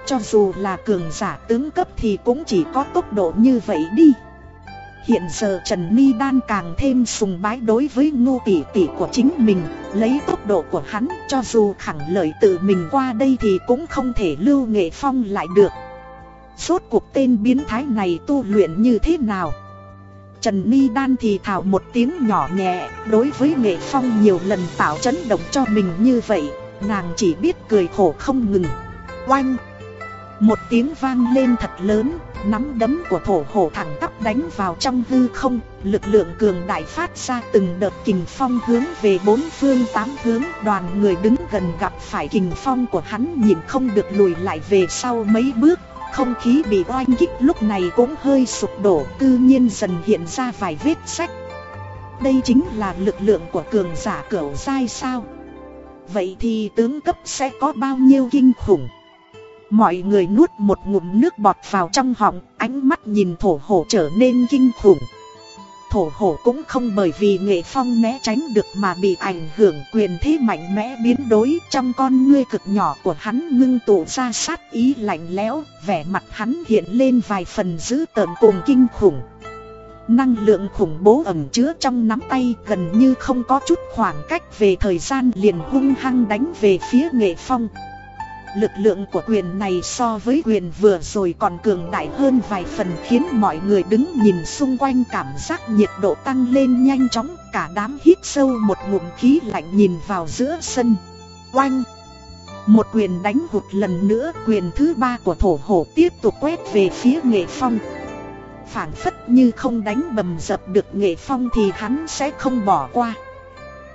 Cho dù là cường giả tướng cấp thì cũng chỉ có tốc độ như vậy đi. Hiện giờ Trần Ni Đan càng thêm sùng bái đối với ngô tỷ tỷ của chính mình, Lấy tốc độ của hắn cho dù khẳng lợi tự mình qua đây thì cũng không thể lưu nghệ phong lại được. Suốt cuộc tên biến thái này tu luyện như thế nào? Trần Ni Đan thì thảo một tiếng nhỏ nhẹ, Đối với nghệ phong nhiều lần tạo chấn động cho mình như vậy, Nàng chỉ biết cười khổ không ngừng. Oanh! Một tiếng vang lên thật lớn Nắm đấm của thổ hổ thẳng tắp đánh vào trong hư không, Lực lượng cường đại phát ra từng đợt kình phong hướng về bốn phương tám hướng, Đoàn người đứng gần gặp phải kình phong của hắn nhìn không được lùi lại về sau mấy bước, Không khí bị oanh kích lúc này cũng hơi sụp đổ Tự nhiên dần hiện ra vài vết sách. Đây chính là lực lượng của cường giả cửu dai sao? Vậy thì tướng cấp sẽ có bao nhiêu kinh khủng? Mọi người nuốt một ngụm nước bọt vào trong họng, ánh mắt nhìn thổ hổ trở nên kinh khủng. Thổ hổ cũng không bởi vì nghệ phong né tránh được mà bị ảnh hưởng quyền thế mạnh mẽ biến đối trong con ngươi cực nhỏ của hắn ngưng tụ ra sát ý lạnh lẽo, vẻ mặt hắn hiện lên vài phần dữ tợn cùng kinh khủng. Năng lượng khủng bố ẩm chứa trong nắm tay gần như không có chút khoảng cách về thời gian liền hung hăng đánh về phía nghệ phong. Lực lượng của quyền này so với quyền vừa rồi còn cường đại hơn vài phần khiến mọi người đứng nhìn xung quanh cảm giác nhiệt độ tăng lên nhanh chóng. Cả đám hít sâu một ngụm khí lạnh nhìn vào giữa sân. Oanh! Một quyền đánh hụt lần nữa, quyền thứ ba của thổ hổ tiếp tục quét về phía nghệ phong. Phảng phất như không đánh bầm dập được nghệ phong thì hắn sẽ không bỏ qua.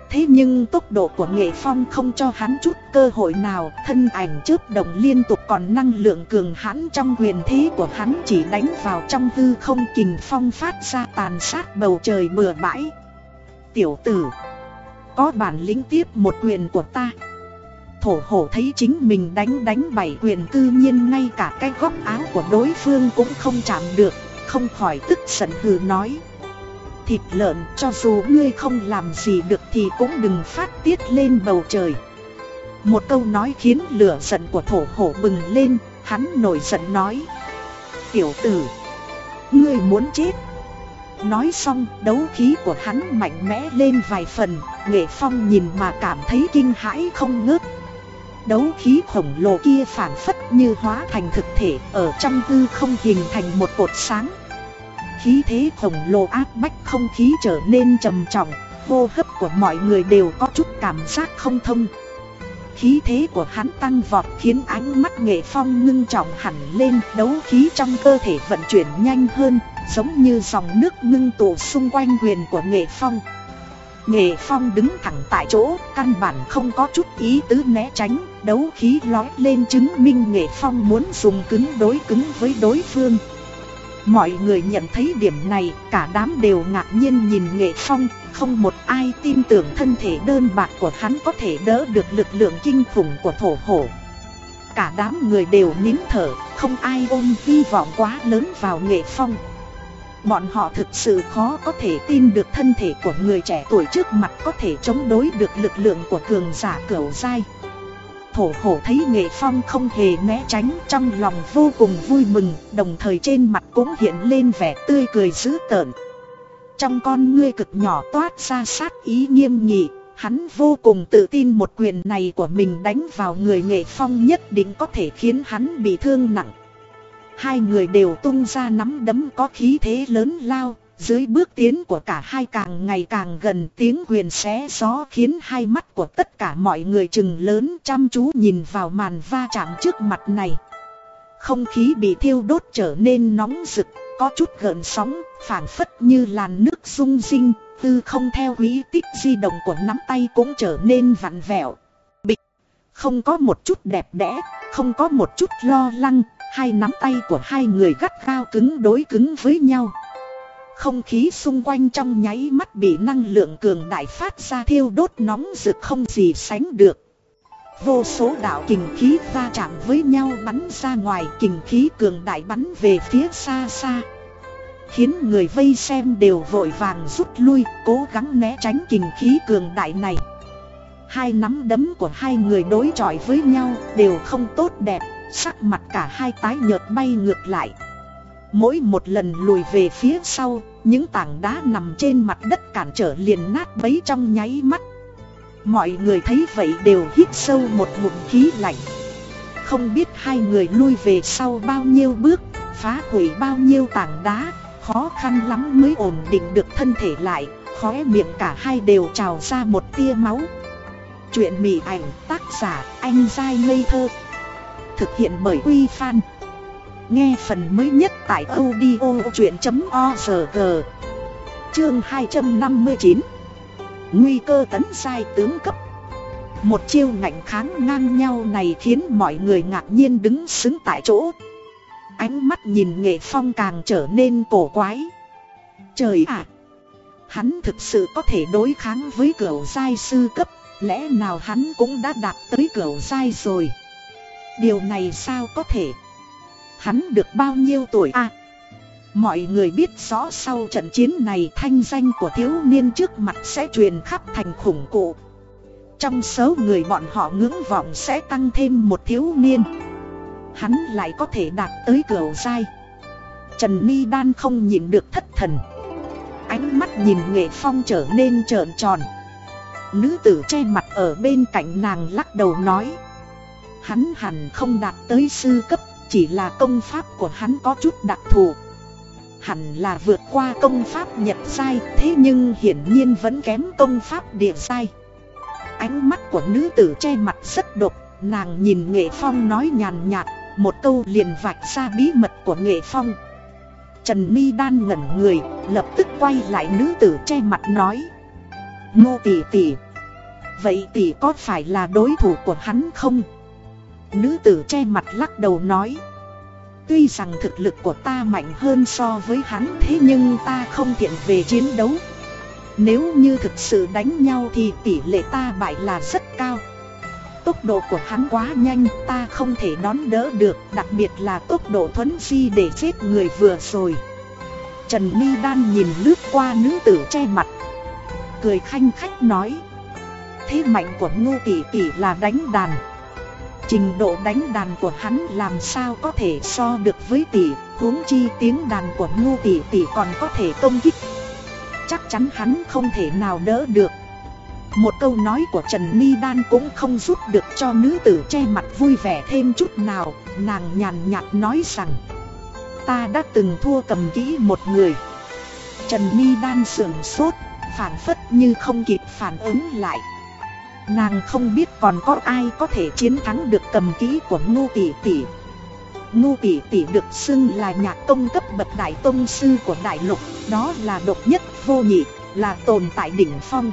Thế nhưng tốc độ của nghệ phong không cho hắn chút cơ hội nào. Thân ảnh chớp động liên tục còn năng lượng cường hãn trong quyền thế của hắn chỉ đánh vào trong hư không kình phong phát ra tàn sát bầu trời bừa bãi. Tiểu tử, Có bản lĩnh tiếp một quyền của ta. Thổ hổ thấy chính mình đánh đánh bảy quyền cư nhiên ngay cả cái góc áo của đối phương cũng không chạm được. Không khỏi tức giận hừ nói thịt lợn cho dù ngươi không làm gì được thì cũng đừng phát tiết lên bầu trời. Một câu nói khiến lửa giận của thổ hổ bừng lên, Hắn nổi giận nói. Tiểu tử, Ngươi muốn chết. Nói xong, đấu khí của hắn mạnh mẽ lên vài phần, Nghệ Phong nhìn mà cảm thấy kinh hãi không ngớt. Đấu khí khổng lồ kia phản phất như hóa thành thực thể, Ở trong tư không hình thành một cột sáng khí thế khổng lồ áp bách không khí trở nên trầm trọng, hô hấp của mọi người đều có chút cảm giác không thông. Khí thế của hắn tăng vọt khiến ánh mắt nghệ phong ngưng trọng hẳn lên đấu khí trong cơ thể vận chuyển nhanh hơn, giống như dòng nước ngưng tụ xung quanh quyền của nghệ phong. Nghệ phong đứng thẳng tại chỗ, căn bản không có chút ý tứ né tránh, đấu khí lói lên chứng minh nghệ phong muốn dùng cứng đối cứng với đối phương. Mọi người nhận thấy điểm này, cả đám đều ngạc nhiên nhìn nghệ phong, không một ai tin tưởng thân thể đơn bạc của hắn có thể đỡ được lực lượng kinh khủng của thổ hổ. Cả đám người đều nín thở, không ai ôm hy vọng quá lớn vào nghệ phong. Bọn họ thực sự khó có thể tin được thân thể của người trẻ tuổi trước mặt có thể chống đối được lực lượng của cường giả cửu dai thổ hổ thấy nghệ phong không hề né tránh, trong lòng vô cùng vui mừng, Đồng thời trên mặt cũng hiện lên vẻ tươi cười dữ tợn. Trong con ngươi cực nhỏ toát ra sát ý nghiêm nghị, Hắn vô cùng tự tin một quyền này của mình đánh vào người nghệ phong nhất định có thể khiến hắn bị thương nặng. Hai người đều tung ra nắm đấm có khí thế lớn lao dưới bước tiến của cả hai càng ngày càng gần tiếng quyền xé gió khiến hai mắt của tất cả mọi người chừng lớn chăm chú nhìn vào màn va chạm trước mặt này. Không khí bị thiêu đốt trở nên nóng rực, có chút gợn sóng, phảng phất như làn nước rung rinh, tư không theo quý tích di động của nắm tay cũng trở nên vặn vẹo. Bịch, không có một chút đẹp đẽ, không có một chút lo lắng, hai nắm tay của hai người gắt gao cứng đối cứng với nhau. Không khí xung quanh trong nháy mắt bị năng lượng cường đại phát ra thiêu đốt nóng rực không gì sánh được. Vô số đạo kình khí va chạm với nhau bắn ra ngoài kình khí cường đại bắn về phía xa xa. Khiến người vây xem đều vội vàng rút lui, cố gắng né tránh kình khí cường đại này. Hai nắm đấm của hai người đối chọi với nhau đều không tốt đẹp, sắc mặt cả hai tái nhợt bay ngược lại. Mỗi một lần lùi về phía sau, những tảng đá nằm trên mặt đất cản trở liền nát bấy trong nháy mắt. Mọi người thấy vậy đều hít sâu một ngụm khí lạnh. Không biết hai người lui về sau bao nhiêu bước, phá hủy bao nhiêu tảng đá, khó khăn lắm mới ổn định được thân thể lại, khóe miệng cả hai đều trào ra một tia máu. Chuyện mỉ ảnh tác giả anh dai ngây thơ Thực hiện bởi Uy Phan. Nghe phần mới nhất tại audio chuyện.org Chương 259 Nguy cơ tấn sai tướng cấp. Một chiêu ngạnh kháng ngang nhau này khiến mọi người ngạc nhiên đứng xứng tại chỗ. Ánh mắt nhìn nghệ phong càng trở nên cổ quái. Trời ạ! Hắn thực sự có thể đối kháng với cửu giai sư cấp. Lẽ nào hắn cũng đã đạt tới cửu giai rồi? Điều này sao có thể? Hắn được bao nhiêu tuổi à? Mọi người biết rõ sau trận chiến này thanh danh của thiếu niên trước mặt sẽ truyền khắp thành khủng cụ. Trong số người bọn họ ngưỡng vọng sẽ tăng thêm một thiếu niên. Hắn lại có thể đạt tới cửa dai. Trần Ni Đan không nhìn được thất thần. Ánh mắt nhìn nghệ phong trở nên trợn tròn. Nữ tử che mặt ở bên cạnh nàng lắc đầu nói. Hắn hẳn không đạt tới sư cấp chỉ là công pháp của hắn có chút đặc thù Hẳn là vượt qua công pháp nhật sai Thế nhưng hiển nhiên vẫn kém công pháp địa sai Ánh mắt của nữ tử che mặt rất độc Nàng nhìn nghệ phong nói nhàn nhạt Một câu liền vạch ra bí mật của nghệ phong Trần Mi Đan ngẩn người, lập tức quay lại nữ tử che mặt nói. Ngô tỷ tỷ, vậy tỷ có phải là đối thủ của hắn không? Nữ tử che mặt lắc đầu nói. Tuy rằng thực lực của ta mạnh hơn so với hắn thế nhưng ta không thiện về chiến đấu. Nếu như thực sự đánh nhau thì tỷ lệ ta bại là rất cao tốc độ của hắn quá nhanh, ta không thể đón đỡ được, Đặc biệt là tốc độ thuấn di để giết người vừa rồi Trần Mi Đan nhìn lướt qua nữ tử che mặt, Cười khanh khách nói Thế mạnh của ngô tỷ tỷ là đánh đàn Trình độ đánh đàn của hắn làm sao có thể so được với tỷ, huống chi tiếng đàn của ngu tỷ tỷ còn có thể công kích. Chắc chắn hắn không thể nào đỡ được. Một câu nói của Trần Ni Đan cũng không giúp được cho nữ tử che mặt vui vẻ thêm chút nào, Nàng nhàn nhạt nói rằng, Ta đã từng thua cầm kỹ một người. Trần Ni Đan sườn sốt, Phản phất như không kịp phản ứng lại. Nàng không biết còn có ai có thể chiến thắng được cầm ký của ngu Tỷ Tỷ Ngu Tỷ Tỷ được xưng là nhạc công cấp bậc đại tông sư của đại lục Đó là độc nhất vô nhị, là tồn tại đỉnh phong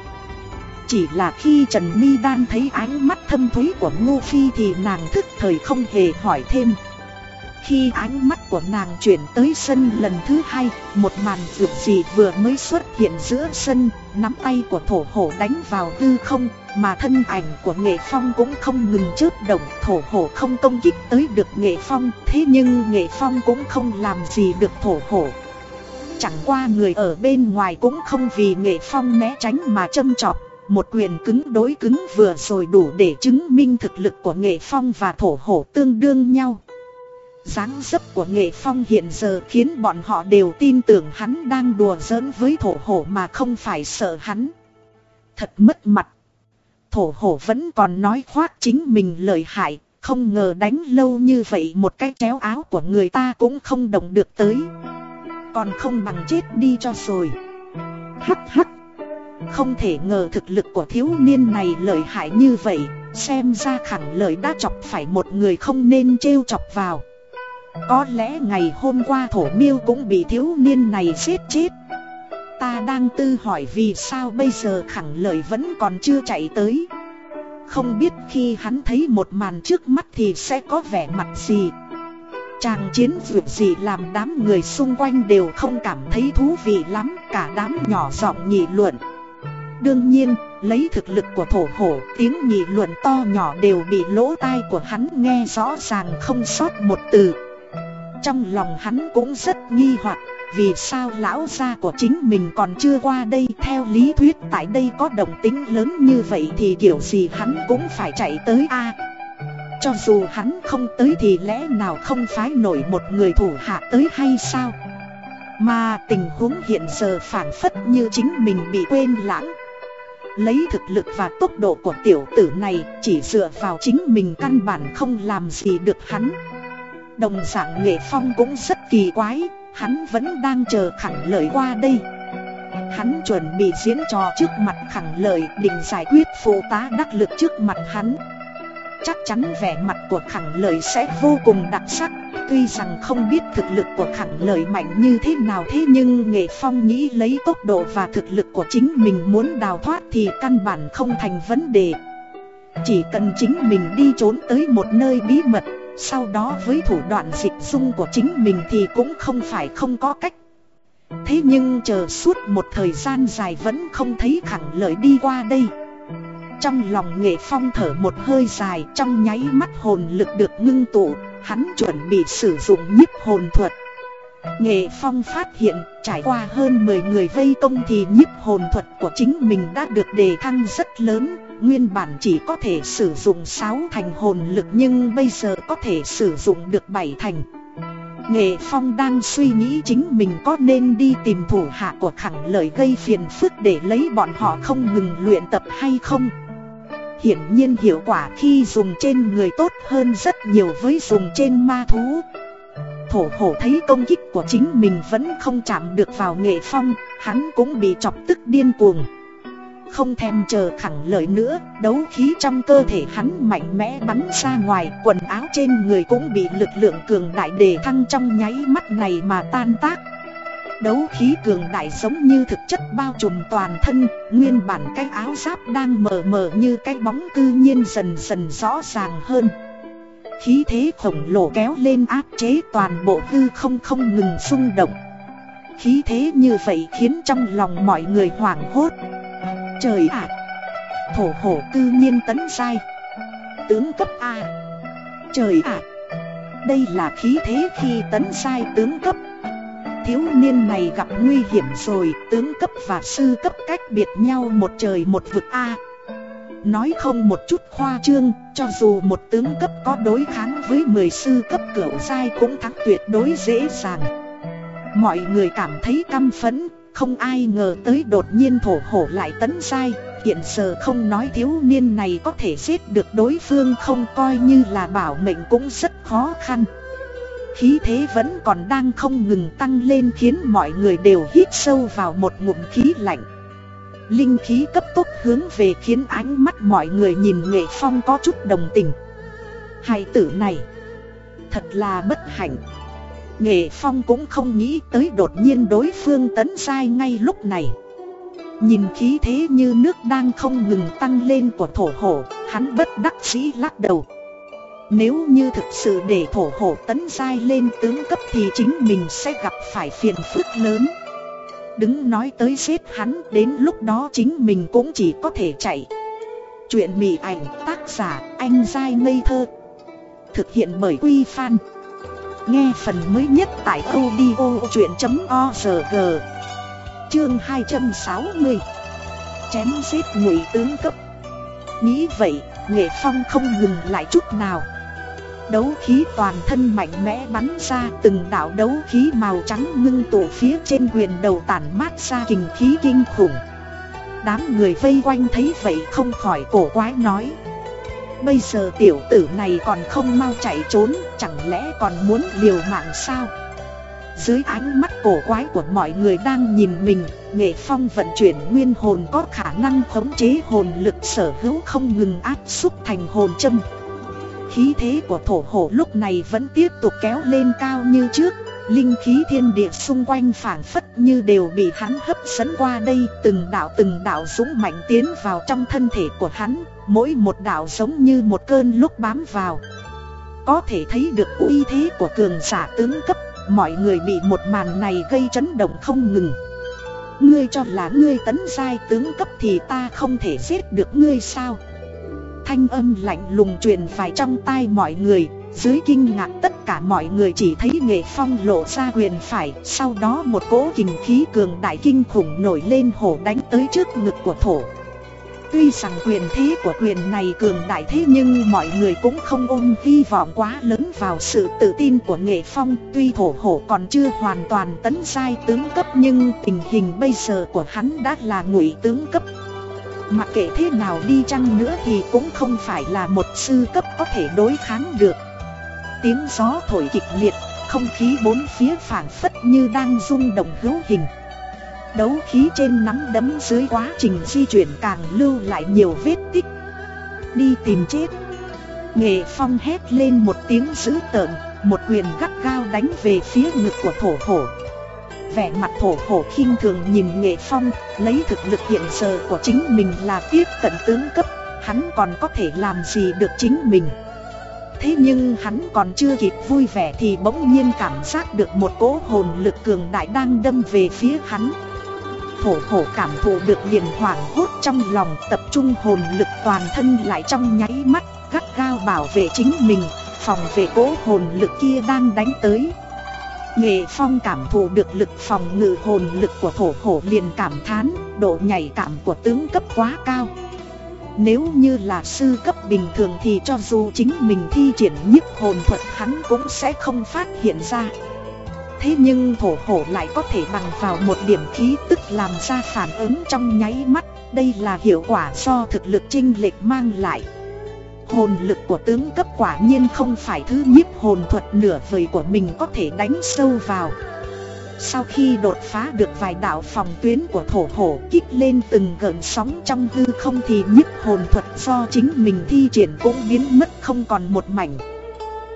chỉ là khi Trần Mi Đan thấy ánh mắt thâm thúy của Ngô Phi thì nàng thức thời không hề hỏi thêm. Khi ánh mắt của nàng chuyển tới sân lần thứ hai, một màn dược gì vừa mới xuất hiện giữa sân, nắm tay của thổ hổ đánh vào hư không, mà thân ảnh của nghệ phong cũng không ngừng chớp động, thổ hổ không công kích tới được nghệ phong, thế nhưng nghệ phong cũng không làm gì được thổ hổ. Chẳng qua người ở bên ngoài cũng không vì nghệ phong né tránh mà châm chọc, một quyền cứng đối cứng vừa rồi đủ để chứng minh thực lực của nghệ phong và thổ hổ tương đương nhau dáng dấp của nghệ phong hiện giờ khiến bọn họ đều tin tưởng hắn đang đùa giỡn với thổ hổ mà không phải sợ hắn. Thật mất mặt. Thổ hổ vẫn còn nói khoác chính mình lợi hại, không ngờ đánh lâu như vậy một cái chéo áo của người ta cũng không động được tới. Còn không bằng chết đi cho rồi. Hắc hắc. Không thể ngờ thực lực của thiếu niên này lợi hại như vậy Xem ra khẳng lợi đã chọc phải một người không nên trêu chọc vào có lẽ ngày hôm qua thổ miêu cũng bị thiếu niên này giết chết. Ta đang tư hỏi vì sao bây giờ khẳng lợi vẫn còn chưa chạy tới. Không biết khi hắn thấy một màn trước mắt thì sẽ có vẻ mặt gì. Chàng chiến vượt gì làm đám người xung quanh đều không cảm thấy thú vị lắm Cả đám nhỏ giọng nhị luận. Đương nhiên, lấy thực lực của thổ hổ, tiếng nhị luận to nhỏ đều bị lỗ tai của hắn nghe rõ ràng không sót một từ. Trong lòng hắn cũng rất nghi hoặc, vì sao lão gia của chính mình còn chưa qua đây? Theo lý thuyết, tại đây có động tính lớn như vậy thì kiểu gì hắn cũng phải chạy tới a. Cho dù hắn không tới thì lẽ nào không phái nổi một người thủ hạ tới hay sao? Mà tình huống hiện giờ phản phất như chính mình bị quên lãng. Lấy thực lực và tốc độ của tiểu tử này, chỉ dựa vào chính mình căn bản không làm gì được hắn. Đồng dạng nghệ phong cũng rất kỳ quái, hắn vẫn đang chờ khẳng lợi qua đây. Hắn chuẩn bị diễn trò trước mặt khẳng lợi định giải quyết phụ tá đắc lực trước mặt hắn. Chắc chắn vẻ mặt của khẳng lợi sẽ vô cùng đặc sắc Tuy rằng không biết thực lực của khẳng lợi mạnh như thế nào thế nhưng Nghệ Phong nghĩ lấy tốc độ và thực lực của chính mình muốn đào thoát thì căn bản không thành vấn đề. Chỉ cần chính mình đi trốn tới một nơi bí mật sau đó với thủ đoạn dịch dung của chính mình thì cũng không phải không có cách. Thế nhưng chờ suốt một thời gian dài vẫn không thấy khẳng lợi đi qua đây. Trong lòng nghệ phong thở một hơi dài, trong nháy mắt hồn lực được ngưng tụ, Hắn chuẩn bị sử dụng nhiếp hồn thuật. Nghệ phong phát hiện, trải qua hơn 10 người vây công thì nhiếp hồn thuật của chính mình đã được đề thăng rất lớn. Nguyên bản chỉ có thể sử dụng 6 thành hồn lực nhưng bây giờ có thể sử dụng được 7 thành. Nghệ Phong đang suy nghĩ chính mình có nên đi tìm thủ hạ của khẳng lời gây phiền phức để lấy bọn họ không ngừng luyện tập hay không? Hiển nhiên hiệu quả khi dùng trên người tốt hơn rất nhiều với dùng trên ma thú. Thổ hổ thấy công kích của chính mình vẫn không chạm được vào nghệ phong, Hắn cũng bị chọc tức điên cuồng. Không thèm chờ khẳng lời nữa, Đấu khí trong cơ thể hắn mạnh mẽ bắn ra ngoài, Quần áo trên người cũng bị lực lượng cường đại đề thăng trong nháy mắt này mà tan tác. Đấu khí cường đại giống như thực chất bao trùm toàn thân, Nguyên bản cái áo giáp đang mờ mờ như cái bóng cư nhiên dần dần rõ ràng hơn. Khí thế khổng lồ kéo lên áp chế toàn bộ hư không không ngừng xung động. Khí thế như vậy khiến trong lòng mọi người hoảng hốt. Trời ạ! Thổ hổ cư nhiên tấn sai Tướng cấp A. Trời ạ! Đây là khí thế khi tấn sai tướng cấp. Thiếu niên này gặp nguy hiểm rồi, Tướng cấp và sư cấp cách biệt nhau một trời một vực A. Nói không một chút khoa trương, Cho dù một tướng cấp có đối kháng với 10 sư cấp cửu giai cũng thắng tuyệt đối dễ dàng. Mọi người cảm thấy căm phẫn, Không ai ngờ tới đột nhiên thổ hổ lại tấn sai Hiện giờ không nói thiếu niên này có thể giết được đối phương không coi như là bảo mệnh cũng rất khó khăn. Khí thế vẫn còn đang không ngừng tăng lên khiến mọi người đều hít sâu vào một ngụm khí lạnh. Linh khí cấp tốc hướng về khiến ánh mắt mọi người nhìn nghệ phong có chút đồng tình. Hai tử này, Thật là bất hạnh. Nghệ phong cũng không nghĩ tới đột nhiên đối phương tấn sai ngay lúc này. Nhìn khí thế như nước đang không ngừng tăng lên của thổ hổ, Hắn bất đắc dĩ lắc đầu. Nếu như thực sự để thổ hổ tấn sai lên tướng cấp thì chính mình sẽ gặp phải phiền phức lớn. Đứng nói tới giết hắn đến lúc đó chính mình cũng chỉ có thể chạy. Chuyện mị ảnh tác giả anh dai ngây thơ. Thực hiện bởi Quy Phan. Nghe phần mới nhất tại audio chuyện.org Chương 260 Chém giết ngụy tướng cấp. Nghĩ vậy, nghệ phong không ngừng lại chút nào. Đấu khí toàn thân mạnh mẽ bắn ra, từng đạo đấu khí màu trắng ngưng tụ phía trên quyền đầu tản mát ra kình khí kinh khủng. Đám người vây quanh thấy vậy không khỏi cổ quái nói. Bây giờ tiểu tử này còn không mau chạy trốn, Chẳng lẽ còn muốn liều mạng sao? Dưới ánh mắt cổ quái của mọi người đang nhìn mình, Nghệ phong vận chuyển nguyên hồn có khả năng khống chế hồn lực sở hữu không ngừng áp xúc thành hồn châm. Khí thế của thổ hổ lúc này vẫn tiếp tục kéo lên cao như trước. Linh khí thiên địa xung quanh phảng phất như đều bị hắn hấp dẫn qua đây, Từng đạo từng đạo dũng mạnh tiến vào trong thân thể của hắn, Mỗi một đạo giống như một cơn lúc bám vào. Có thể thấy được uy thế của cường giả tướng cấp, Mọi người bị một màn này gây chấn động không ngừng. Ngươi cho là ngươi tấn giai tướng cấp thì ta không thể giết được ngươi sao? Thanh âm lạnh lùng truyền phải trong tai mọi người. Dưới kinh ngạc tất cả mọi người chỉ thấy nghệ phong lộ ra quyền phải. Sau đó một cỗ kình khí cường đại kinh khủng nổi lên hổ đánh tới trước ngực của thổ. Tuy rằng quyền thế của quyền này cường đại thế nhưng mọi người cũng không ôm hy vọng quá lớn vào sự tự tin của nghệ phong. Tuy thổ hổ còn chưa hoàn toàn tấn sai tướng cấp nhưng tình hình bây giờ của hắn đã là ngụy tướng cấp Mặc kệ thế nào đi chăng nữa thì cũng không phải là một sư cấp có thể đối kháng được. Tiếng gió thổi kịch liệt, không khí bốn phía phản phất như đang rung động hữu hình. Đấu khí trên nắm đấm dưới quá trình di chuyển càng lưu lại nhiều vết tích. Đi tìm chết. Nghệ phong hét lên một tiếng dữ tợn Một quyền gắt gao đánh về phía ngực của thổ hổ vẻ mặt thổ hổ khinh thường nhìn nghệ phong, lấy thực lực hiện giờ của chính mình là tiếp cận tướng cấp, hắn còn có thể làm gì được chính mình. Thế nhưng hắn còn chưa kịp vui vẻ thì bỗng nhiên cảm giác được một cỗ hồn lực cường đại đang đâm về phía hắn. Thổ hổ cảm thụ được liền hoảng hốt trong lòng, tập trung hồn lực toàn thân lại trong nháy mắt, gắt gao bảo vệ chính mình, phòng vệ cỗ hồn lực kia đang đánh tới. Nghệ Phong cảm thụ được lực phòng ngự hồn lực của thổ hổ liền cảm thán, độ nhảy cảm của tướng cấp quá cao. Nếu như là sư cấp bình thường thì cho dù chính mình thi triển nhiếp hồn thuật hắn cũng sẽ không phát hiện ra. Thế nhưng thổ hổ lại có thể bằng vào một điểm khí tức làm ra phản ứng trong nháy mắt, đây là hiệu quả do thực lực chinh lệch mang lại. Hồn lực của tướng cấp quả nhiên không phải thứ nhiếp hồn thuật nửa vời của mình có thể đánh sâu vào. Sau khi đột phá được vài đạo phòng tuyến của thổ hổ kích lên từng gợn sóng trong hư không thì nhiếp hồn thuật do chính mình thi triển cũng biến mất không còn một mảnh.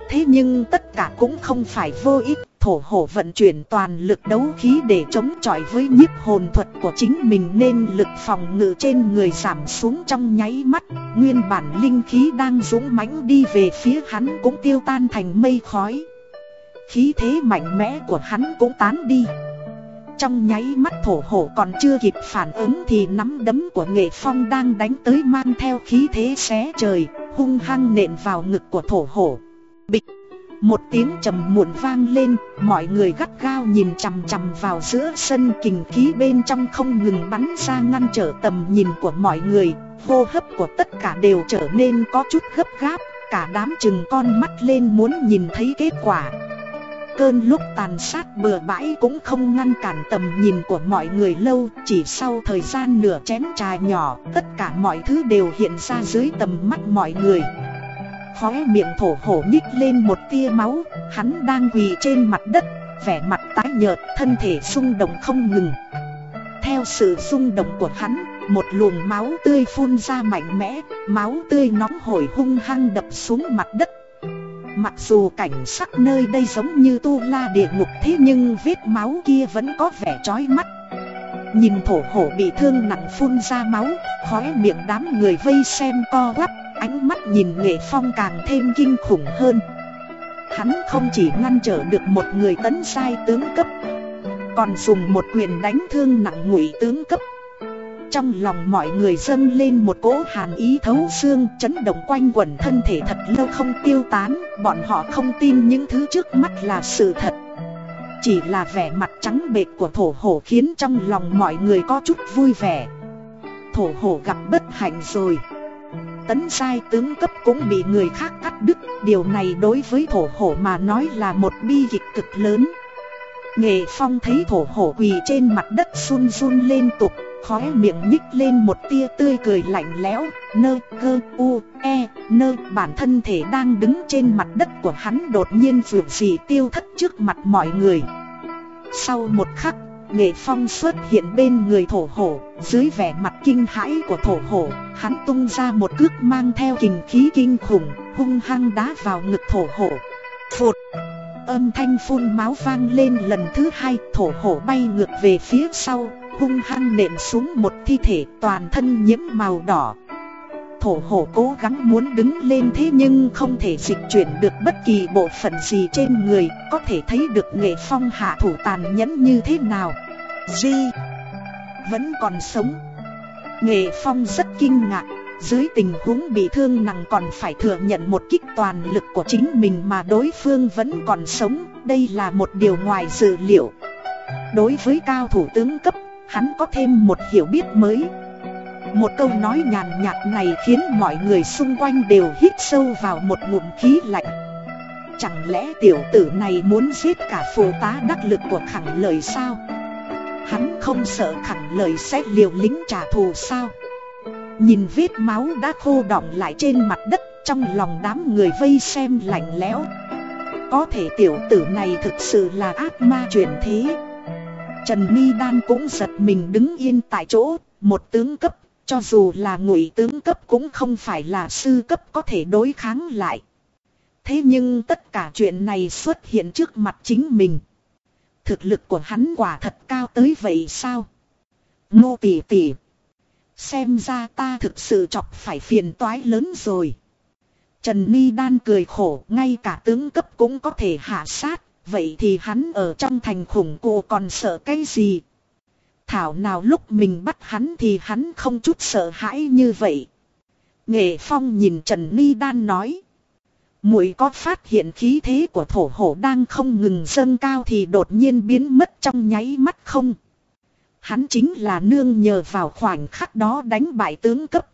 Thế nhưng tất cả cũng không phải vô ích thổ hổ vận chuyển toàn lực đấu khí để chống chọi với nhiếp hồn thuật của chính mình nên lực phòng ngự trên người giảm xuống trong nháy mắt. Nguyên bản linh khí đang dũng mãnh đi về phía hắn cũng tiêu tan thành mây khói. Khí thế mạnh mẽ của hắn cũng tán đi. Trong nháy mắt thổ hổ còn chưa kịp phản ứng thì nắm đấm của nghệ phong đang đánh tới mang theo khí thế xé trời, hung hăng nện vào ngực của thổ hổ. Bịch! Một tiếng trầm muộn vang lên, mọi người gắt gao nhìn chằm chằm vào giữa sân kình khí bên trong không ngừng bắn ra ngăn trở tầm nhìn của mọi người, hô hấp của tất cả đều trở nên có chút gấp gáp, cả đám chừng con mắt lên muốn nhìn thấy kết quả. Cơn lúc tàn sát bừa bãi cũng không ngăn cản tầm nhìn của mọi người lâu Chỉ sau thời gian nửa chén trà nhỏ Tất cả mọi thứ đều hiện ra dưới tầm mắt mọi người Khóe miệng thổ hổ nhích lên một tia máu, Hắn đang quỳ trên mặt đất, Vẻ mặt tái nhợt, thân thể rung động không ngừng. Theo sự rung động của hắn, Một luồng máu tươi phun ra mạnh mẽ, Máu tươi nóng hổi hung hăng đập xuống mặt đất. Mặc dù cảnh sắc nơi đây giống như tu la địa ngục thế nhưng vết máu kia vẫn có vẻ chói mắt. Nhìn thổ hổ bị thương nặng phun ra máu, Khóe miệng đám người vây xem co quắp. Ánh mắt nhìn nghệ phong càng thêm kinh khủng hơn. Hắn không chỉ ngăn trở được một người tấn sai tướng cấp, Còn dùng một quyền đánh thương nặng ngụy tướng cấp. Trong lòng mọi người dâng lên một cỗ hàn ý thấu xương chấn động quanh quẩn thân thể thật lâu không tiêu tán, Bọn họ không tin những thứ trước mắt là sự thật. Chỉ là vẻ mặt trắng bệch của thổ hổ khiến trong lòng mọi người có chút vui vẻ. Thổ hổ gặp bất hạnh rồi. Tấn sai tướng cấp cũng bị người khác cắt đứt. Điều này đối với thổ hổ mà nói là một bi kịch cực lớn. Nghệ Phong thấy thổ hổ quỳ trên mặt đất run run lên tục, Khóe miệng nhích lên một tia tươi cười lạnh lẽo. Nơ, cơ, u e nơ, bản thân thể đang đứng trên mặt đất của hắn đột nhiên vượt gì tiêu thất trước mặt mọi người. Sau một khắc Nghệ phong xuất hiện bên người thổ hổ, Dưới vẻ mặt kinh hãi của thổ hổ, Hắn tung ra một cước mang theo kình khí kinh khủng, Hung hăng đá vào ngực thổ hổ. Phụt! Âm thanh phun máu vang lên lần thứ hai, Thổ hổ bay ngược về phía sau, hung hăng nện xuống một thi thể toàn thân nhiễm màu đỏ. Thổ hổ cố gắng muốn đứng lên thế nhưng không thể dịch chuyển được bất kỳ bộ phận gì trên người, Có thể thấy được nghệ phong hạ thủ tàn nhẫn như thế nào. Di Vẫn còn sống. Nghệ phong rất kinh ngạc, Dưới tình huống bị thương nặng còn phải thừa nhận một kích toàn lực của chính mình mà đối phương vẫn còn sống, Đây là một điều ngoài dự liệu. Đối với cao thủ tướng cấp, hắn có thêm một hiểu biết mới. Một câu nói nhàn nhạt này khiến mọi người xung quanh đều hít sâu vào một ngụm khí lạnh. Chẳng lẽ tiểu tử này muốn giết cả phụ tá đắc lực của khẳng lời sao? Hắn không sợ khẳng lời sẽ liều lính trả thù sao? Nhìn vết máu đã khô đọng lại trên mặt đất Trong lòng đám người vây xem lạnh lẽo. Có thể tiểu tử này thực sự là ác ma truyền thế. Trần Mi Đan cũng giật mình đứng yên tại chỗ, một tướng cấp, cho dù là ngụy tướng cấp cũng không phải là sư cấp có thể đối kháng lại. Thế nhưng tất cả chuyện này xuất hiện trước mặt chính mình. Thực lực của hắn quả thật cao tới vậy sao? Ngô tỷ tỷ. Xem ra ta thực sự chọc phải phiền toái lớn rồi. Trần Ni Đan cười khổ, ngay cả tướng cấp cũng có thể hạ sát, Vậy thì hắn ở trong thành khủng cô còn sợ cái gì? Thảo nào lúc mình bắt hắn thì hắn không chút sợ hãi như vậy. Nghệ Phong nhìn Trần Ni Đan nói. muội có phát hiện khí thế của thổ hổ đang không ngừng dâng cao thì đột nhiên biến mất trong nháy mắt không? Hắn chính là nương nhờ vào khoảnh khắc đó đánh bại tướng cấp.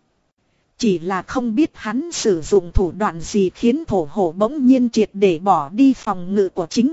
Chỉ là không biết hắn sử dụng thủ đoạn gì khiến thổ hổ bỗng nhiên triệt để bỏ đi phòng ngự của chính mình.